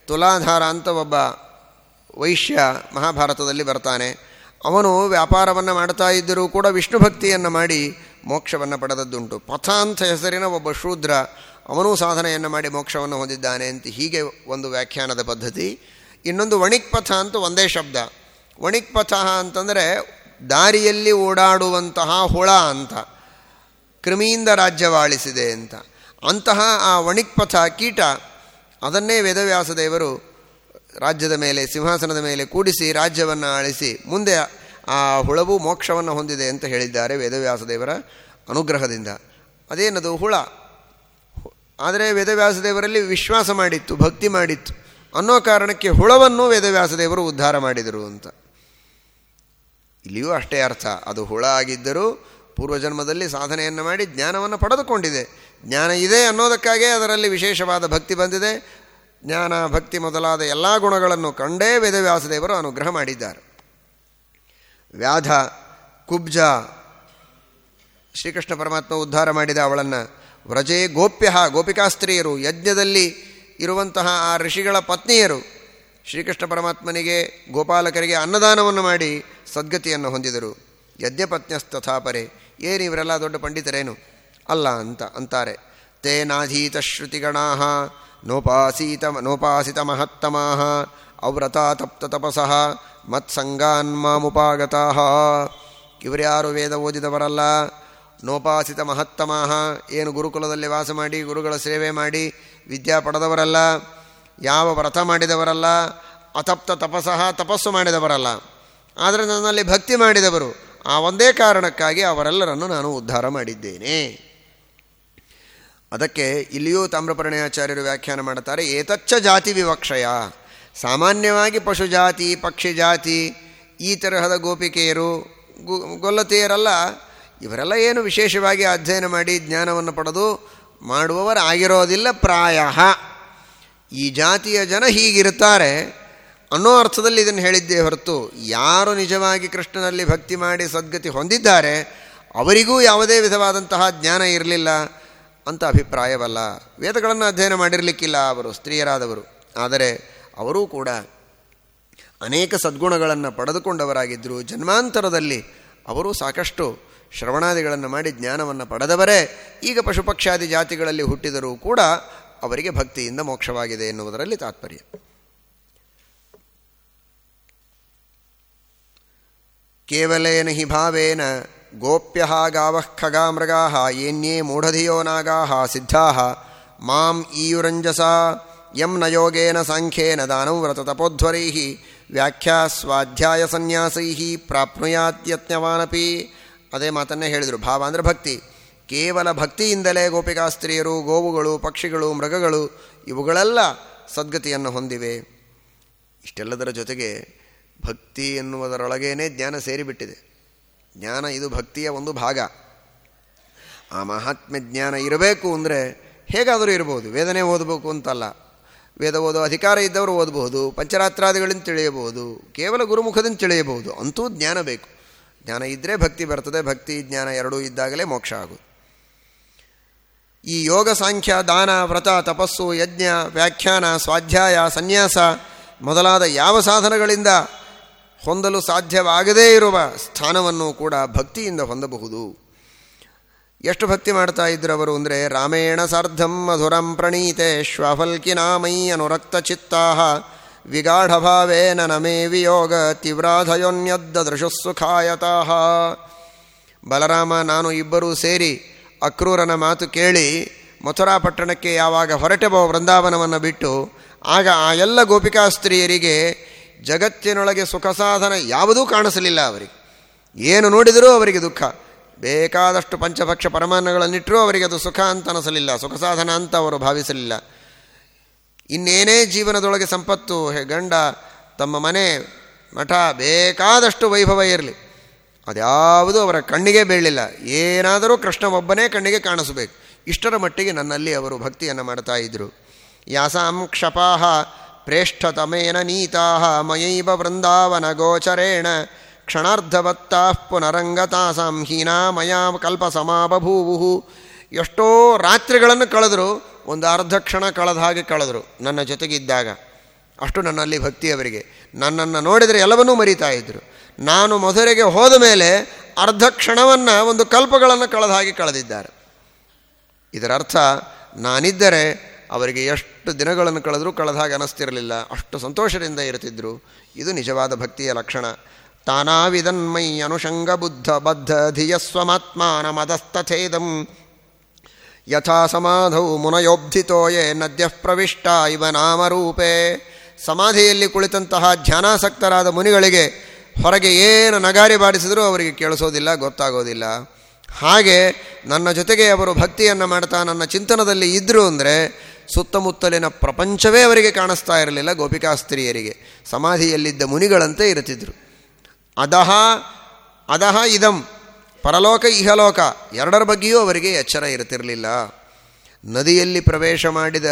A: ತುಲಾಧಾರ ಅಂತ ಒಬ್ಬ ವೈಶ್ಯ ಮಹಾಭಾರತದಲ್ಲಿ ಬರ್ತಾನೆ. ಅವನು ವ್ಯಾಪಾರವನ್ನು ಮಾಡ್ತಾ ಇದ್ದರೂ ಕೂಡ ವಿಷ್ಣು ಭಕ್ತಿಯನ್ನು ಮಾಡಿ ಮೋಕ್ಷವನ್ನು ಪಡೆದದ್ದುಂಟು. ಪಥ ಅಂತ ಹೆಸರಿನ ಒಬ್ಬ ಶೂದ್ರ ಅವನೂ ಸಾಧನೆಯನ್ನು ಮಾಡಿ ಮೋಕ್ಷವನ್ನು ಹೊಂದಿದ್ದಾನೆ ಅಂತ ಹೀಗೆ ಒಂದು ವ್ಯಾಖ್ಯಾನದ ಪದ್ಧತಿ. ಇನ್ನೊಂದು ವಣಿಕ್ ಪಥ ಅಂತ ಒಂದೇ ಶಬ್ದ. ವಣಿಕ್ ಪಥ ಅಂತಂದರೆ ದಾರಿಯಲ್ಲಿ ಓಡಾಡುವಂತಹ ಹುಳ ಅಂತ, ಕ್ರಿಮಿಯಿಂದ ರಾಜ್ಯವಾಳಿಸಿದೆ ಅಂತ. ಅಂತಹ ಆ ವಣಿಕ್ಪಥ ಕೀಟ ಅದನ್ನೇ ವೇದವ್ಯಾಸ ದೇವರು ರಾಜ್ಯದ ಮೇಲೆ, ಸಿಂಹಾಸನದ ಮೇಲೆ ಕೂಡಿಸಿ ರಾಜ್ಯವನ್ನು ಆಳಿಸಿ ಮುಂದೆ ಆ ಹುಳವು ಮೋಕ್ಷವನ್ನು ಹೊಂದಿದೆ ಅಂತ ಹೇಳಿದ್ದಾರೆ ವೇದವ್ಯಾಸ ದೇವರ ಅನುಗ್ರಹದಿಂದ. ಅದೇನದು? ಹುಳ. ಆದರೆ ವೇದವ್ಯಾಸ ದೇವರಲ್ಲಿ ವಿಶ್ವಾಸ ಮಾಡಿತ್ತು, ಭಕ್ತಿ ಮಾಡಿತ್ತು. ಅನ್ನೋ ಕಾರಣಕ್ಕೆ ಹುಳವನ್ನು ವೇದವ್ಯಾಸ ದೇವರು ಉದ್ಧಾರ ಮಾಡಿದರು ಅಂತ. ಇಲ್ಲಿಯೂ ಅಷ್ಟೇ ಅರ್ಥ. ಅದು ಹುಳ ಆಗಿದ್ದರೂ ಪೂರ್ವಜನ್ಮದಲ್ಲಿ ಸಾಧನೆಯನ್ನು ಮಾಡಿ ಜ್ಞಾನವನ್ನು ಪಡೆದುಕೊಂಡಿದೆ. ಜ್ಞಾನ ಇದೆ ಅನ್ನೋದಕ್ಕಾಗೇ ಅದರಲ್ಲಿ ವಿಶೇಷವಾದ ಭಕ್ತಿ ಬಂದಿದೆ. ಜ್ಞಾನ, ಭಕ್ತಿ ಮೊದಲಾದ ಎಲ್ಲ ಗುಣಗಳನ್ನು ಕಂಡೇ ವೇದವ್ಯಾಸದೇವರು ಅನುಗ್ರಹ ಮಾಡಿದ್ದಾರೆ. ವ್ಯಾಧ, ಕುಬ್ಜ, ಶ್ರೀಕೃಷ್ಣ ಪರಮಾತ್ಮ ಉದ್ಧಾರ ಮಾಡಿದ ಅವಳನ್ನು ವ್ರಜೇ ಗೋಪ್ಯ ಗೋಪಿಕಾಸ್ತ್ರೀಯರು ಯಜ್ಞದಲ್ಲಿ ಇರುವಂತಹ ಆ ಋಷಿಗಳ ಪತ್ನಿಯರು ಶ್ರೀಕೃಷ್ಣ ಪರಮಾತ್ಮನಿಗೆ ಗೋಪಾಲಕರಿಗೆ ಅನ್ನದಾನವನ್ನು ಮಾಡಿ ಸದ್ಗತಿಯನ್ನು ಹೊಂದಿದರು. ಯದ್ಯಪತ್ನಸ್ತಥಾಪರೆ, ಏನು ಇವರೆಲ್ಲ ದೊಡ್ಡ ಪಂಡಿತರೇನು? ಅಲ್ಲ ಅಂತ ಅಂತಾರೆ. ತೇನಾಧೀತ ಶ್ರುತಿಗಣಾ ನೋಪಾಸೀತ, ನೋಪಾಸಿತ ತಪ್ತ ತಪಸಃ, ಮತ್ಸಂಗಾನ್ ಮಾಮುಪಾಗತಾ ಇವರ್ಯಾರು ವೇದ ಓದಿದವರಲ್ಲ? ನೋಪಾಸಿತ ಮಹತ್ತಮಃ ಏನು ಗುರುಕುಲದಲ್ಲಿ ವಾಸ ಮಾಡಿ, ಗುರುಗಳ ಸೇವೆ ಮಾಡಿ, ವಿದ್ಯಾ ಪಡೆದವರಲ್ಲ? ಯಾವ ವ್ರತ ಮಾಡಿದವರಲ್ಲ, ಅತಪ್ತ ತಪಸಃ ತಪಸ್ಸು ಮಾಡಿದವರಲ್ಲ. ಆದರೆ ನನ್ನಲ್ಲಿ ಭಕ್ತಿ ಮಾಡಿದವರು. ಆ ಒಂದೇ ಕಾರಣಕ್ಕಾಗಿ ಅವರೆಲ್ಲರನ್ನು ನಾನು ಉದ್ಧಾರ ಮಾಡಿದ್ದೇನೆ. ಅದಕ್ಕೆ ಇಲ್ಲಿಯೂ ತಾಮ್ರಪರ್ಣಯಾಚಾರ್ಯರು ವ್ಯಾಖ್ಯಾನ ಮಾಡುತ್ತಾರೆ, ಏತಚ್ಚ ಜಾತಿ ವಿವಕ್ಷಯ. ಸಾಮಾನ್ಯವಾಗಿ ಪಶು ಜಾತಿ, ಪಕ್ಷಿ ಜಾತಿ, ಈ ತರಹದ ಗೋಪಿಕೆಯರು ಗೊಲ್ಲತೆಯರಲ್ಲ, ಇವರೆಲ್ಲ ಏನು ವಿಶೇಷವಾಗಿ ಅಧ್ಯಯನ ಮಾಡಿ ಜ್ಞಾನವನ್ನು ಪಡೆದು ಮಾಡುವವರಾಗಿರೋದಿಲ್ಲ ಪ್ರಾಯ. ಈ ಜಾತಿಯ ಜನ ಹೀಗಿರುತ್ತಾರೆ ಅನ್ನೋ ಅರ್ಥದಲ್ಲಿ ಇದನ್ನು ಹೇಳಿದ್ದೇ ಹೊರತು ಯಾರು ನಿಜವಾಗಿ ಕೃಷ್ಣನಲ್ಲಿ ಭಕ್ತಿ ಮಾಡಿ ಸದ್ಗತಿ ಹೊಂದಿದ್ದಾರೆ ಅವರಿಗೂ ಯಾವುದೇ ವಿಧವಾದಂತಹ ಜ್ಞಾನ ಇರಲಿಲ್ಲ ಅಂತ ಅಭಿಪ್ರಾಯವಲ್ಲ. ವೇದಗಳನ್ನು ಅಧ್ಯಯನ ಮಾಡಿರಲಿಕ್ಕಿಲ್ಲ ಅವರು, ಸ್ತ್ರೀಯರಾದವರು. ಆದರೆ ಅವರೂ ಕೂಡ ಅನೇಕ ಸದ್ಗುಣಗಳನ್ನು ಪಡೆದುಕೊಂಡವರಾಗಿದ್ದರು. ಜನ್ಮಾಂತರದಲ್ಲಿ ಅವರು ಸಾಕಷ್ಟು ಶ್ರವಣಾದಿಗಳನ್ನು ಮಾಡಿ ಜ್ಞಾನವನ್ನು ಪಡೆದವರೇ. ಈಗ ಪಶುಪಕ್ಷಾದಿ ಜಾತಿಗಳಲ್ಲಿ ಹುಟ್ಟಿದರೂ ಕೂಡ ಅವರಿಗೆ ಭಕ್ತಿಯಿಂದ ಮೋಕ್ಷವಾಗಿದೆ ಎನ್ನುವುದರಲ್ಲಿ ತಾತ್ಪರ್ಯ. ಕೇವಲೇನ ಹಿ ಭಾವೇನ ಗೋಪ್ಯ ಗಾವಃ ಖಗಾ ಮೃಗಾ ಏನ್ಯೇ ಮೂಢಧಿಯೋ ನಾಗಾ ಸಿದ್ಧಾ ಮಾಂ ಈಯುರಂಜಸ ಯಂ ನ ಯೋಗೇನ ಸಾಂಖ್ಯೇನ ದಾನವ್ರತ ತಪೋಧ್ವರೈ ವ್ಯಾಖ್ಯಾ ಸ್ವಾಧ್ಯಾಯ ಸನ್ಯಾಸೈ ಪ್ರಾಪ್ನುಯಾತ್ಯತ್ನವಾನಪಿ. ಅದೇ ಮಾತನ್ನೇ ಹೇಳಿದರು, ಭಾವ ಅಂದರೆ ಭಕ್ತಿ. ಕೇವಲ ಭಕ್ತಿಯಿಂದಲೇ ಗೋಪಿಕಾಸ್ತ್ರೀಯರು, ಗೋವುಗಳು, ಪಕ್ಷಿಗಳು, ಮೃಗಗಳು ಇವುಗಳೆಲ್ಲ ಸದ್ಗತಿಯನ್ನು ಹೊಂದಿವೆ. ಇಷ್ಟೆಲ್ಲದರ ಜೊತೆಗೆ ಭಕ್ತಿ ಎನ್ನುವುದರೊಳಗೇನೆ ಜ್ಞಾನ ಸೇರಿಬಿಟ್ಟಿದೆ. ಜ್ಞಾನ ಇದು ಭಕ್ತಿಯ ಒಂದು ಭಾಗ. ಆ ಮಹಾತ್ಮ್ಯ ಜ್ಞಾನ ಇರಬೇಕು ಅಂದರೆ ಹೇಗಾದರೂ ಇರಬಹುದು ವೇದನೆ ಓದಬೇಕು ಅಂತಲ್ಲ. ವೇದ ಓದೋ ಅಧಿಕಾರ ಇದ್ದವರು ಓದಬಹುದು, ಪಂಚರಾತ್ರಾದಿಗಳಿಂದ ತಿಳಿಯಬಹುದು, ಕೇವಲ ಗುರುಮುಖದಿಂದ ತಿಳಿಯಬಹುದು, ಅಂತೂ ಜ್ಞಾನ ಬೇಕು. ಜ್ಞಾನ ಇದ್ದರೆ ಭಕ್ತಿ ಬರ್ತದೆ, ಭಕ್ತಿ ಜ್ಞಾನ ಎರಡೂ ಇದ್ದಾಗಲೇ ಮೋಕ್ಷ ಆಗುವುದು ಈ ಯೋಗ ಸಾಂಖ್ಯ, ದಾನ, ವ್ರತ, ತಪಸ್ಸು, ಯಜ್ಞ, ವ್ಯಾಖ್ಯಾನ, ಸ್ವಾಧ್ಯಾಯ, ಸನ್ಯಾಸ ಮೊದಲಾದ ಯಾವ ಸಾಧನಗಳಿಂದ ಹೊಂದಲು ಸಾಧ್ಯವಾಗದೇ ಇರುವ ಸ್ಥಾನವನ್ನು ಕೂಡ ಭಕ್ತಿಯಿಂದ ಹೊಂದಬಹುದು. ಎಷ್ಟು ಭಕ್ತಿ ಮಾಡ್ತಾ ಇದ್ರು ಅವರು ಅಂದರೆ, ರಾಮೇಣ ಸಾರ್ಧಂ ಮಧುರಂ ಪ್ರಣೀತೆ ಶ್ವಫಲ್ಕಿನಾಮೈ ಅನುರಕ್ತ ಚಿತ್ತಾ ವಿಗಾಢಭಾವೇನ ನಮೇ ವಿಯೋಗ ತೀವ್ರಾಧಯೋನ್ಯದ್ದ ದೃಶಸ್ಸುಖಾಯತಃ ಬಲರಾಮ, ನಾನು ಇಬ್ಬರೂ ಸೇರಿ ಅಕ್ರೂರನ ಮಾತು ಕೇಳಿ ಮಥುರಾ ಪಟ್ಟಣಕ್ಕೆ ಯಾವಾಗ ಹೊರಟೆಬೋ ವೃಂದಾವನವನ್ನು ಬಿಟ್ಟು, ಆಗ ಆ ಎಲ್ಲ ಗೋಪಿಕಾ ಸ್ತ್ರೀಯರಿಗೆ ಜಗತ್ತಿನೊಳಗೆ ಸುಖ ಸಾಧನ ಯಾವುದೂ ಕಾಣಿಸಲಿಲ್ಲ ಅವರಿಗೆ. ಏನು ನೋಡಿದರೂ ಅವರಿಗೆ ದುಃಖ. ಬೇಕಾದಷ್ಟು ಪಂಚಭಕ್ಷ ಪರಮಾನ್ನಗಳನ್ನಿಟ್ಟರೂ ಅವರಿಗೆ ಅದು ಸುಖ ಅಂತ ಅನಿಸಲಿಲ್ಲ. ಸುಖ ಸಾಧನ ಅಂತ ಅವರು ಭಾವಿಸಲಿಲ್ಲ. ಇನ್ನೇನೇ ಜೀವನದೊಳಗೆ ಸಂಪತ್ತು ಗಂಡ, ತಮ್ಮ ಮನೆ ಮಠ ಬೇಕಾದಷ್ಟು ವೈಭವ ಇರಲಿ. ಅದ್ಯಾವುದೂ ಅವರ ಕಣ್ಣಿಗೆ ಬೀಳಲಿಲ್ಲ. ಏನಾದರೂ ಕೃಷ್ಣ ಒಬ್ಬನೇ ಕಣ್ಣಿಗೆ ಕಾಣಿಸಬೇಕು. ಇಷ್ಟರ ಮಟ್ಟಿಗೆ ನನ್ನಲ್ಲಿ ಅವರು ಭಕ್ತಿಯನ್ನು ಮಾಡ್ತಾ ಇದ್ದರು ಯಾಸಾಂ ಕ್ಷಪಾಹ ಪ್ರೇಷ್ಠತಮೇನ ನೀತಾಹ ಮಯೈವ ವೃಂದಾವನ ಗೋಚರೇಣ ಕ್ಷಣಾರ್ಧವತ್ತಾ ಪುನರಂಗತಾಸಾಂ ಹೀನಾ ಮಯಾ ಕಲ್ಪ ಸಮಾಬಭೂವು ಎಷ್ಟೋ ರಾತ್ರಿಗಳನ್ನು ಕಳೆದರು ಒಂದು ಅರ್ಧ ಕ್ಷಣ ಕಳೆದ ಹಾಗೆ ಕಳೆದರು ನನ್ನ ಜೊತೆಗಿದ್ದಾಗ. ಅಷ್ಟು ನನ್ನಲ್ಲಿ ಭಕ್ತಿ ಅವರಿಗೆ ನನ್ನನ್ನು ನೋಡಿದರೆ ಎಲ್ಲವನ್ನೂ ಮರೀತಾ ಇದ್ದರು ನಾನು ಮಧುರೆಗೆ ಹೋದ ಮೇಲೆ ಅರ್ಧ ಕ್ಷಣವನ್ನು ಒಂದು ಕಲ್ಪಗಳನ್ನು ಕಳೆದ ಹಾಗೆ ಕಳೆದಿದ್ದಾರೆ. ಇದರ ಅರ್ಥ ನಾನಿದ್ದರೆ ಅವರಿಗೆ ಎಷ್ಟು ದಿನಗಳನ್ನು ಕಳೆದರೂ ಕಳೆದ ಹಾಗೆ ಅನಿಸ್ತಿರಲಿಲ್ಲ. ಅಷ್ಟು ಸಂತೋಷದಿಂದ ಇರುತ್ತಿದ್ದರು ಇದು ನಿಜವಾದ ಭಕ್ತಿಯ ಲಕ್ಷಣ. ತಾನಾವಿದನ್ಮೈ ಅನುಷಂಗ ಬುದ್ಧ ಬದ್ಧ ಧಿಯಸ್ವಮಾತ್ಮಾನ ಮದಸ್ತಥೇದಂ. ಯಥಾ ಸಮಾಧೌ ಮುನಯೋಬ್ಧಿತೋಯೇ ನದ್ಯ ಪ್ರವಿಷ್ಟ ಇವ ನಾಮರೂಪೇ. ಸಮಾಧಿಯಲ್ಲಿ ಕುಳಿತಂತಹ ಧ್ಯಾನಾಸಕ್ತರಾದ ಮುನಿಗಳಿಗೆ ಹೊರಗೆ ಏನು ನಗಾರಿ ಬಾಡಿಸಿದರೂ ಅವರಿಗೆ ಕೇಳಿಸೋದಿಲ್ಲ, ಗೊತ್ತಾಗೋದಿಲ್ಲ. ಹಾಗೆ ನನ್ನ ಜೊತೆಗೆ ಅವರು ಭಕ್ತಿಯನ್ನು ಮಾಡ್ತಾ ನನ್ನ ಚಿಂತನದಲ್ಲಿ ಇದ್ದರು ಅಂದರೆ ಸುತ್ತಮುತ್ತಲಿನ ಪ್ರಪಂಚವೇ ಅವರಿಗೆ ಕಾಣಿಸ್ತಾ ಇರಲಿಲ್ಲ ಗೋಪಿಕಾಸ್ತ್ರೀಯರಿಗೆ ಸಮಾಧಿಯಲ್ಲಿದ್ದ ಮುನಿಗಳಂತೆ ಇರುತ್ತಿದ್ದರು ಅದಹ ಅದಹ ಇದಂ, ಪರಲೋಕ ಇಹಲೋಕ, ಎರಡರ ಬಗ್ಗೆಯೂ ಅವರಿಗೆ ಎಚ್ಚರ ಇರುತ್ತಿರಲಿಲ್ಲ. ನದಿಯಲ್ಲಿ ಪ್ರವೇಶ ಮಾಡಿದ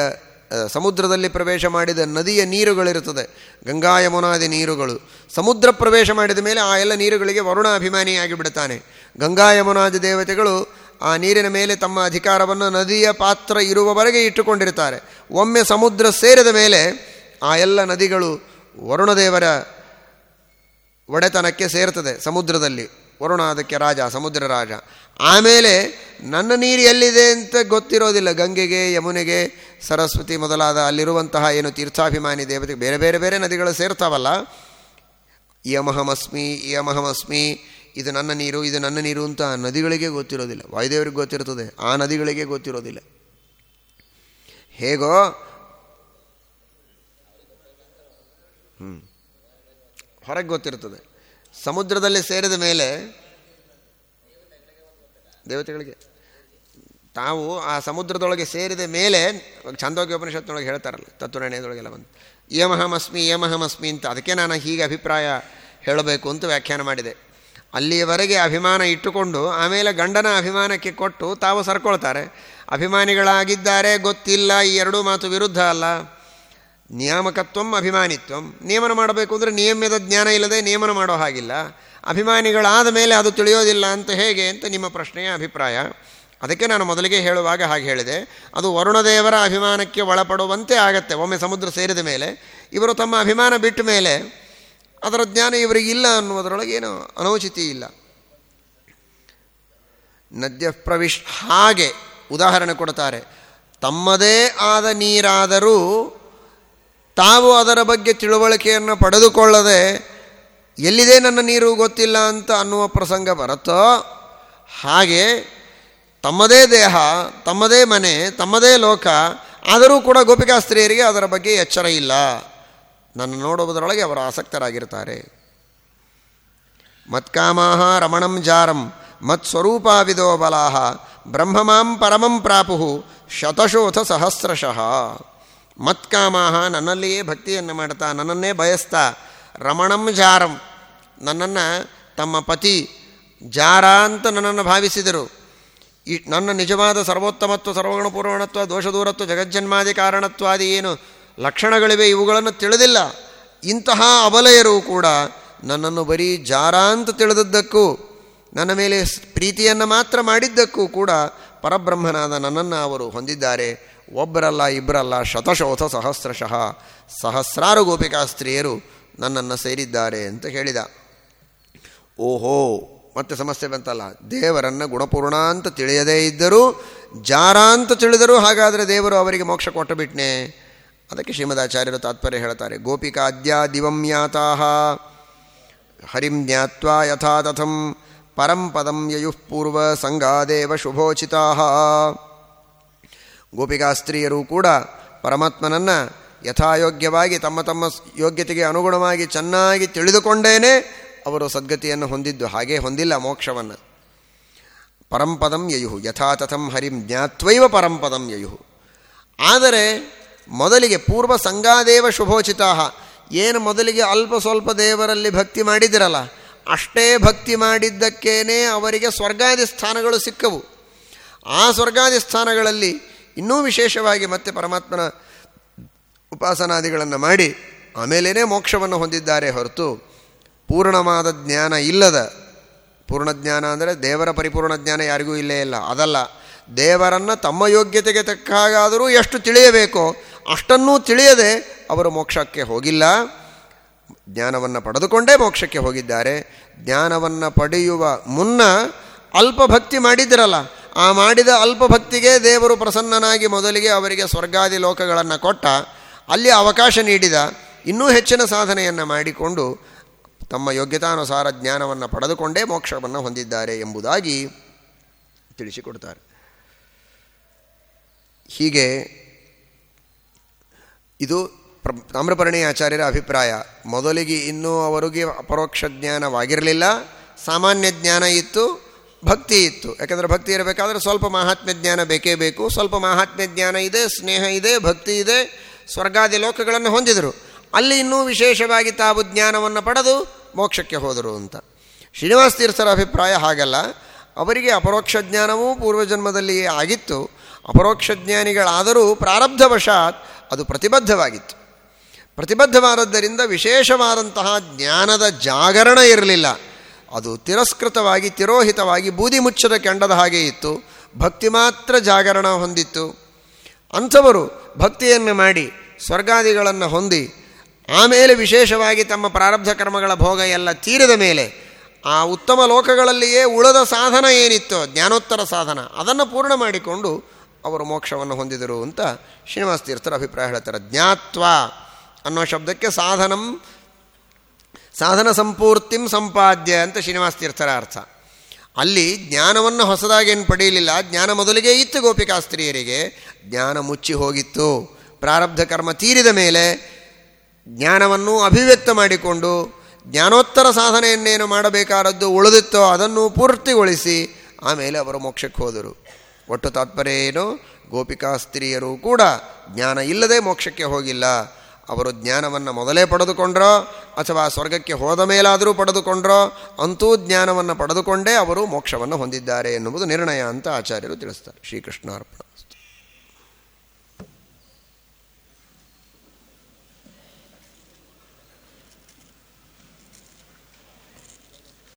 A: ಸಮುದ್ರದಲ್ಲಿ ಪ್ರವೇಶ ಮಾಡಿದ ನದಿಯ ನೀರುಗಳಿರುತ್ತದೆ. ಗಂಗಾ ಯಮುನಾದಿ ನೀರುಗಳು. ಸಮುದ್ರ ಪ್ರವೇಶ ಮಾಡಿದ ಮೇಲೆ ಆ ಎಲ್ಲ ನೀರುಗಳಿಗೆ ವರುಣ ಅಭಿಮಾನಿಯಾಗಿ ಬಿಡುತ್ತಾನೆ. ಗಂಗಾ ಯಮುನಾದಿ ದೇವತೆಗಳು ಆ ನೀರಿನ ಮೇಲೆ ತಮ್ಮ ಅಧಿಕಾರವನ್ನು ನದಿಯ ಪಾತ್ರ ಇರುವವರೆಗೆ ಇಟ್ಟುಕೊಂಡಿರ್ತಾರೆ ಒಮ್ಮೆ ಸಮುದ್ರ ಸೇರಿದ ಮೇಲೆ ಆ ಎಲ್ಲ ನದಿಗಳು ವರುಣದೇವರ ಒಡೆತನಕ್ಕೆ ಸೇರ್ತದೆ ಸಮುದ್ರದಲ್ಲಿ. ವರುಣ ಅದಕ್ಕೆ ರಾಜ, ಸಮುದ್ರ ರಾಜ. ಆಮೇಲೆ ನನ್ನ ನೀರು ಎಲ್ಲಿದೆ ಅಂತ ಗೊತ್ತಿರೋದಿಲ್ಲ. ಗಂಗೆಗೆ, ಯಮುನೆಗೆ, ಸರಸ್ವತಿ ಮೊದಲಾದ ಅಲ್ಲಿರುವಂತಹ ಏನು ತೀರ್ಥಾಭಿಮಾನಿ ದೇವತೆ ಬೇರೆ ಬೇರೆ ಬೇರೆ ನದಿಗಳು ಸೇರ್ತಾವಲ್ಲ. ಯಮಹಮಸ್ಮಿ ಯಮಹಮಸ್ಮಿ, ಇದು ನನ್ನ ನೀರು, ಇದು ನನ್ನ ನೀರು ಅಂತ ನದಿಗಳಿಗೆ ಗೊತ್ತಿರೋದಿಲ್ಲ. ವಾಯುದೇವರಿಗೆ ಗೊತ್ತಿರ್ತದೆ ಆ ನದಿಗಳಿಗೆ ಗೊತ್ತಿರೋದಿಲ್ಲ. ಹೇಗೋ? ಹ್ಞೂ ಹೊರಗೆ ಗೊತ್ತಿರ್ತದೆ ಸಮುದ್ರದಲ್ಲಿ ಸೇರಿದ ಮೇಲೆ ದೇವತೆಗಳಿಗೆ, ತಾವು ಆ ಸಮುದ್ರದೊಳಗೆ ಸೇರಿದ ಮೇಲೆ ಛಂದೋಗ್ಯ ಉಪನಿಷತ್ನೊಳಗೆ ಹೇಳ್ತಾರಲ್ಲ, ತತ್ವನಿರ್ಣಯದೊಳಗೆಲ್ಲ ಬಂದು, ಯಮಹಮಸ್ಮಿ ಯಮಹಮಸ್ಮಿ ಅಂತ, ಅದಕ್ಕೆ ನಾನು ಹೀಗೆ ಅಭಿಪ್ರಾಯ ಹೇಳಬೇಕು ಅಂತ ವ್ಯಾಖ್ಯಾನ ಮಾಡಿದೆ. ಅಲ್ಲಿಯವರೆಗೆ ಅಭಿಮಾನ ಇಟ್ಟುಕೊಂಡು, ಆಮೇಲೆ ಗಂಡನ ಅಭಿಮಾನಕ್ಕೆ ಕೊಟ್ಟು ತಾವು ಸರ್ಕೊಳ್ತಾರೆ. ಅಭಿಮಾನಿಗಳಾಗಿದ್ದಾರೆ, ಗೊತ್ತಿಲ್ಲ, ಈ ಎರಡೂ ಮಾತು ವಿರುದ್ಧ ಅಲ್ಲ. ನಿಯಾಮಕತ್ವಂ, ಅಭಿಮಾನಿತ್ವಂ. ನಿಯಮನ ಮಾಡಬೇಕು ಅಂದರೆ ನಿಯಮ್ಯದ ಜ್ಞಾನ ಇಲ್ಲದೆ ನಿಯಮನ ಮಾಡೋ ಹಾಗಿಲ್ಲ. ಅಭಿಮಾನಿಗಳಾದ ಮೇಲೆ ಅದು ತಿಳಿಯೋದಿಲ್ಲ ಅಂತ ಹೇಗೆ ಅಂತ ನಿಮ್ಮ ಪ್ರಶ್ನೆಯ ಅಭಿಪ್ರಾಯ. ಅದಕ್ಕೆ ನಾನು ಮೊದಲಿಗೆ ಹೇಳುವಾಗ ಹಾಗೆ ಹೇಳಿದೆ. ಅದು ವರುಣದೇವರ ಅಭಿಮಾನಕ್ಕೆ ಒಳಪಡುವಂತೆ ಆಗತ್ತೆ. ಒಮ್ಮೆ ಸಮುದ್ರ ಸೇರಿದ ಮೇಲೆ ಇವರು ತಮ್ಮ ಅಭಿಮಾನ ಬಿಟ್ಟ ಮೇಲೆ ಅದರ ಜ್ಞಾನ ಇವರಿಗಿಲ್ಲ ಅನ್ನುವುದರೊಳಗೆ ಏನು ಅನೌಚಿತಿ ಇಲ್ಲ. ನದ್ಯ ಪ್ರವಿಶ್ ಹಾಗೆ ಉದಾಹರಣೆ ಕೊಡ್ತಾರೆ. ತಮ್ಮದೇ ಆದ ನೀರಾದರೂ ತಾವು ಅದರ ಬಗ್ಗೆ ತಿಳುವಳಿಕೆಯನ್ನು ಪಡೆದುಕೊಳ್ಳದೆ ಎಲ್ಲಿದೆ ನನ್ನ ನೀರು ಗೊತ್ತಿಲ್ಲ ಅಂತ ಅನ್ನುವ ಪ್ರಸಂಗ ಬರುತ್ತೋ? ಹಾಗೆ ತಮ್ಮದೇ ದೇಹ, ತಮ್ಮದೇ ಮನೆ, ತಮ್ಮದೇ ಲೋಕ, ಆದರೂ ಕೂಡ ಗೋಪಿಕಾಸ್ತ್ರೀಯರಿಗೆ ಅದರ ಬಗ್ಗೆ ಎಚ್ಚರ ಇಲ್ಲ. ನನ್ನ ನೋಡುವುದರೊಳಗೆ ಅವರು ಆಸಕ್ತರಾಗಿರ್ತಾರೆ ಮತ್ಕಾಮಾಹ ರಮಣಂ ಜಾರಂ ಮತ್ಸ್ವರೂಪಾವಿದೋ ಬಲಾಹ ಬ್ರಹ್ಮಮಾಂ ಪರಮಂ ಪ್ರಾಪು ಶತಶೋಥ ಸಹಸ್ರಶಃ. ಮತ್ಕಾಮಾಹ ನನ್ನಲ್ಲಿಯೇ ಭಕ್ತಿಯನ್ನು ಮಾಡ್ತಾ, ನನ್ನನ್ನೇ ಬಯಸ್ತಾ, ರಮಣಂ ಜಾರಂ, ನನ್ನನ್ನು ತಮ್ಮ ಪತಿ ಜಾರ ಅಂತ ನನ್ನನ್ನು ಭಾವಿಸಿದರು. ಈ ನನ್ನ ನಿಜವಾದ ಸರ್ವೋತ್ತಮತ್ವ, ಸರ್ವಗುಣ ಪೂರ್ವಣತ್ವ ದೋಷದೂರತ್ವ ಜಗಜ್ಜನ್ಮಾದಿ ಕಾರಣತ್ವಾದಿ ಏನು ಲಕ್ಷಣಗಳಿವೆ ಇವುಗಳನ್ನು ತಿಳಿದಿಲ್ಲ. ಇಂತಹ ಅವಲಯರು ಕೂಡ ನನ್ನನ್ನು ಬರೀ ಜಾರ ಅಂತ ತಿಳಿದದ್ದಕ್ಕೂ, ನನ್ನ ಮೇಲೆ ಪ್ರೀತಿಯನ್ನು ಮಾತ್ರ ಮಾಡಿದ್ದಕ್ಕೂ ಕೂಡ ಪರಬ್ರಹ್ಮನಾದ ನನ್ನನ್ನು ಅವರು ಹೊಂದಿದ್ದಾರೆ. ಒಬ್ಬರಲ್ಲ, ಇಬ್ಬರಲ್ಲ ಶತಶೋಥ ಸಹಸ್ರಶಃ ಸಹಸ್ರಾರು ಗೋಪಿಕಾ ಸ್ತ್ರೀಯರು ನನ್ನನ್ನು ಸೇರಿದ್ದಾರೆ ಅಂತ ಹೇಳಿದ. ಓಹೋ, ಮತ್ತೆ ಸಮಸ್ಯೆ ಬಂತಲ್ಲ. ದೇವರನ್ನು ಗುಣಪೂರ್ಣ ಅಂತ ತಿಳಿಯದೇ ಇದ್ದರೂ, ಜಾರ ಅಂತ ತಿಳಿದರೂ ಹಾಗಾದರೆ ದೇವರು ಅವರಿಗೆ ಮೋಕ್ಷ ಕೊಟ್ಟು ಬಿಟ್ನೆ ಅದಕ್ಕೆ ಶ್ರೀಮದಾಚಾರ್ಯರು ತಾತ್ಪರ್ಯ ಹೇಳ್ತಾರೆ. ಗೋಪಿಕಾ ಅದ್ಯಾ ದಿವಂ ಯಾತಾ ಹರಿಂ ಜ್ಞಾತ್ವಾ ಯಥಾತಥಂ ಪರಂಪದಂ ಪರಂ ಪದಂ ಪೂರ್ವ ಸಂಗಾದೇವ ಶುಭೋಚಿತಾ ಗೋಪಿಕಾ ಸ್ತ್ರೀಯರು ಕೂಡ ಪರಮಾತ್ಮನನ್ನು ಯಥಾಯೋಗ್ಯವಾಗಿ ತಮ್ಮ ತಮ್ಮ ಯೋಗ್ಯತೆಗೆ ಅನುಗುಣವಾಗಿ ಚೆನ್ನಾಗಿ ತಿಳಿದುಕೊಂಡೇನೆ ಅವರು ಸದ್ಗತಿಯನ್ನು ಹೊಂದಿದ್ದು. ಹಾಗೇ ಹೊಂದಿಲ್ಲ ಮೋಕ್ಷವನ್ನು. ಪರಂಪದಂ ಯಯುಹು. ಯಥಾ ತಥಂ ಹರಿಂ ಜ್ಞಾತ್ವೈವ ಪರಂಪದಂ ಯಯುಹು. ಆದರೆ ಮೊದಲಿಗೆ ಪೂರ್ವ ಸಂಗಾದೇವ ಶುಭೋಚಿತಾ ಏನು ಮೊದಲಿಗೆ ಅಲ್ಪ ಸ್ವಲ್ಪ ದೇವರಲ್ಲಿ ಭಕ್ತಿ ಮಾಡಿದಿರಲ್ಲ, ಅಷ್ಟೇ ಭಕ್ತಿ ಮಾಡಿದ್ದಕ್ಕೇನೆ ಅವರಿಗೆ ಸ್ವರ್ಗಾದಿ ಸ್ಥಾನಗಳು ಸಿಕ್ಕವು. ಆ ಸ್ವರ್ಗಾದಿ ಸ್ಥಾನಗಳಲ್ಲಿ ಇನ್ನೂ ವಿಶೇಷವಾಗಿ ಮತ್ತೆ ಪರಮಾತ್ಮನ ಉಪಾಸನಾದಿಗಳನ್ನು ಮಾಡಿ ಆಮೇಲೇ ಮೋಕ್ಷವನ್ನು ಹೊಂದಿದ್ದಾರೆ ಹೊರತು ಪೂರ್ಣವಾದ ಜ್ಞಾನ ಇಲ್ಲದ, ಪೂರ್ಣ ಜ್ಞಾನ ಅಂದರೆ ದೇವರ ಪರಿಪೂರ್ಣ ಜ್ಞಾನ ಯಾರಿಗೂ ಇಲ್ಲೇ ಇಲ್ಲ, ಅದಲ್ಲ. ದೇವರನ್ನು ತಮ್ಮ ಯೋಗ್ಯತೆಗೆ ತಕ್ಕ ಹಾಗಾದರೂ ಎಷ್ಟು ತಿಳಿಯಬೇಕೋ ಅಷ್ಟನ್ನೂ ತಿಳಿಯದೆ ಅವರು ಮೋಕ್ಷಕ್ಕೆ ಹೋಗಿಲ್ಲ. ಜ್ಞಾನವನ್ನು ಪಡೆದುಕೊಂಡೇ ಮೋಕ್ಷಕ್ಕೆ ಹೋಗಿದ್ದಾರೆ. ಜ್ಞಾನವನ್ನು ಪಡೆಯುವ ಮುನ್ನ ಅಲ್ಪ ಭಕ್ತಿ ಮಾಡಿದ್ರಲ್ಲ, ಆ ಮಾಡಿದ ಅಲ್ಪ ಭಕ್ತಿಗೆ ದೇವರು ಪ್ರಸನ್ನನಾಗಿ ಮೊದಲಿಗೆ ಅವರಿಗೆ ಸ್ವರ್ಗಾದಿ ಲೋಕಗಳನ್ನು ಕೊಟ್ಟ, ಅಲ್ಲಿ ಅವಕಾಶ ನೀಡಿದ, ಇನ್ನೂ ಹೆಚ್ಚಿನ ಸಾಧನೆಯನ್ನು ಮಾಡಿಕೊಂಡು ತಮ್ಮ ಯೋಗ್ಯತಾನುಸಾರ ಜ್ಞಾನವನ್ನು ಪಡೆದುಕೊಂಡೇ ಮೋಕ್ಷವನ್ನು ಹೊಂದಿದ್ದಾರೆ ಎಂಬುದಾಗಿ ತಿಳಿಸಿಕೊಡ್ತಾರೆ. ಹೀಗೆ ಇದು ಪ್ರ ತಾಮ್ರಪರ್ಣಿ ಆಚಾರ್ಯರ ಅಭಿಪ್ರಾಯ. ಮೊದಲಿಗೆ ಇನ್ನೂ ಅವರಿಗೆ ಅಪರೋಕ್ಷ ಜ್ಞಾನವಾಗಿರಲಿಲ್ಲ, ಸಾಮಾನ್ಯ ಜ್ಞಾನ ಇತ್ತು ಭಕ್ತಿ ಇತ್ತು. ಯಾಕಂದರೆ ಭಕ್ತಿ ಇರಬೇಕಾದ್ರೆ ಸ್ವಲ್ಪ ಮಹಾತ್ಮ್ಯ ಜ್ಞಾನ ಬೇಕೇ ಬೇಕು. ಸ್ವಲ್ಪ ಮಹಾತ್ಮ್ಯ ಜ್ಞಾನ ಇದೆ, ಸ್ನೇಹ ಇದೆ, ಭಕ್ತಿ ಇದೆ, ಸ್ವರ್ಗಾದಿ ಲೋಕಗಳನ್ನು ಹೊಂದಿದರು. ಅಲ್ಲಿ ಇನ್ನೂ ವಿಶೇಷವಾಗಿ ತಾವು ಜ್ಞಾನವನ್ನು ಪಡೆದು ಮೋಕ್ಷಕ್ಕೆ ಹೋದರು ಅಂತ. ಶ್ರೀನಿವಾಸ ತೀರ್ಥರ ಅಭಿಪ್ರಾಯ ಹಾಗಲ್ಲ. ಅವರಿಗೆ ಅಪರೋಕ್ಷ ಜ್ಞಾನವೂ ಪೂರ್ವಜನ್ಮದಲ್ಲಿಯೇ ಆಗಿತ್ತು. ಅಪರೋಕ್ಷ ಜ್ಞಾನಿಗಳಾದರೂ ಪ್ರಾರಬ್ಧವಶಾತ್ ಅದು ಪ್ರತಿಬದ್ಧವಾಗಿತ್ತು. ಪ್ರತಿಬದ್ಧವಾದದ್ದರಿಂದ ವಿಶೇಷವಾದಂತಹ ಜ್ಞಾನದ ಜಾಗರಣ ಇರಲಿಲ್ಲ. ಅದು ತಿರಸ್ಕೃತವಾಗಿ, ತಿರೋಹಿತವಾಗಿ ಬೂದಿ ಮುಚ್ಚದ ಕೆಂಡದ ಹಾಗೆ ಇತ್ತು. ಭಕ್ತಿ ಮಾತ್ರ ಜಾಗರಣ ಹೊಂದಿತ್ತು. ಅಂಥವರು ಭಕ್ತಿಯನ್ನು ಮಾಡಿ ಸ್ವರ್ಗಾದಿಗಳನ್ನು ಹೊಂದಿ, ಆಮೇಲೆ ವಿಶೇಷವಾಗಿ ತಮ್ಮ ಪ್ರಾರಬ್ಧ ಕರ್ಮಗಳ ಭೋಗ ಎಲ್ಲ ತೀರಿದ ಮೇಲೆ, ಆ ಉತ್ತಮ ಲೋಕಗಳಲ್ಲಿಯೇ ಉಳದ ಸಾಧನ ಏನಿತ್ತೋ, ಜ್ಞಾನೋತ್ತರ ಸಾಧನ, ಅದನ್ನು ಪೂರ್ಣ ಮಾಡಿಕೊಂಡು ಅವರು ಮೋಕ್ಷವನ್ನು ಹೊಂದಿದರು ಅಂತ ಶ್ರೀನಿವಾಸ ತೀರ್ಥರ ಅಭಿಪ್ರಾಯ ಹೇಳ್ತಾರೆ. ಜ್ಞಾತ್ವ ಅನ್ನೋ ಶಬ್ದಕ್ಕೆ ಸಾಧನಂ ಸಾಧನ ಸಂಪೂರ್ತಿಂ ಸಂಪಾದ್ಯ ಅಂತ ಶ್ರೀನಿವಾಸ ತೀರ್ಥರ ಅರ್ಥ. ಅಲ್ಲಿ ಜ್ಞಾನವನ್ನು ಹೊಸದಾಗೇನು ಪಡೆಯಲಿಲ್ಲ. ಜ್ಞಾನ ಮೊದಲಿಗೆ ಇತ್ತು ಗೋಪಿಕಾಸ್ತ್ರೀಯರಿಗೆ. ಜ್ಞಾನ ಮುಚ್ಚಿ ಹೋಗಿತ್ತು. ಪ್ರಾರಬ್ಧ ಕರ್ಮ ತೀರಿದ ಮೇಲೆ ಜ್ಞಾನವನ್ನು ಅಭಿವ್ಯಕ್ತ ಮಾಡಿಕೊಂಡು ಜ್ಞಾನೋತ್ತರ ಸಾಧನೆಯನ್ನೇನು ಮಾಡಬೇಕಾದದ್ದು ಉಳಿದಿತ್ತೋ ಅದನ್ನು ಪೂರ್ತಿಗೊಳಿಸಿ ಆಮೇಲೆ ಅವರು ಮೋಕ್ಷಕ್ಕೆ ಹೋದರು. ಒಟ್ಟು ತಾತ್ಪರ್ಯ ಏನು? ಗೋಪಿಕಾಸ್ತ್ರೀಯರು ಕೂಡ ಜ್ಞಾನ ಇಲ್ಲದೆ ಮೋಕ್ಷಕ್ಕೆ ಹೋಗಿಲ್ಲ. ಅವರು ಜ್ಞಾನವನ್ನು ಮೊದಲೇ ಪಡೆದುಕೊಂಡ್ರೋ ಅಥವಾ ಸ್ವರ್ಗಕ್ಕೆ ಹೋದ ಮೇಲಾದರೂ ಪಡೆದುಕೊಂಡ್ರೋ ಅಂತೂ ಜ್ಞಾನವನ್ನು ಪಡೆದುಕೊಂಡೇ ಅವರು ಮೋಕ್ಷವನ್ನು ಹೊಂದಿದ್ದಾರೆ ಎನ್ನುವುದು ನಿರ್ಣಯ ಅಂತ ಆಚಾರ್ಯರು ತಿಳಿಸ್ತಾರೆ. ಶ್ರೀಕೃಷ್ಣಾರ್ಪಣ.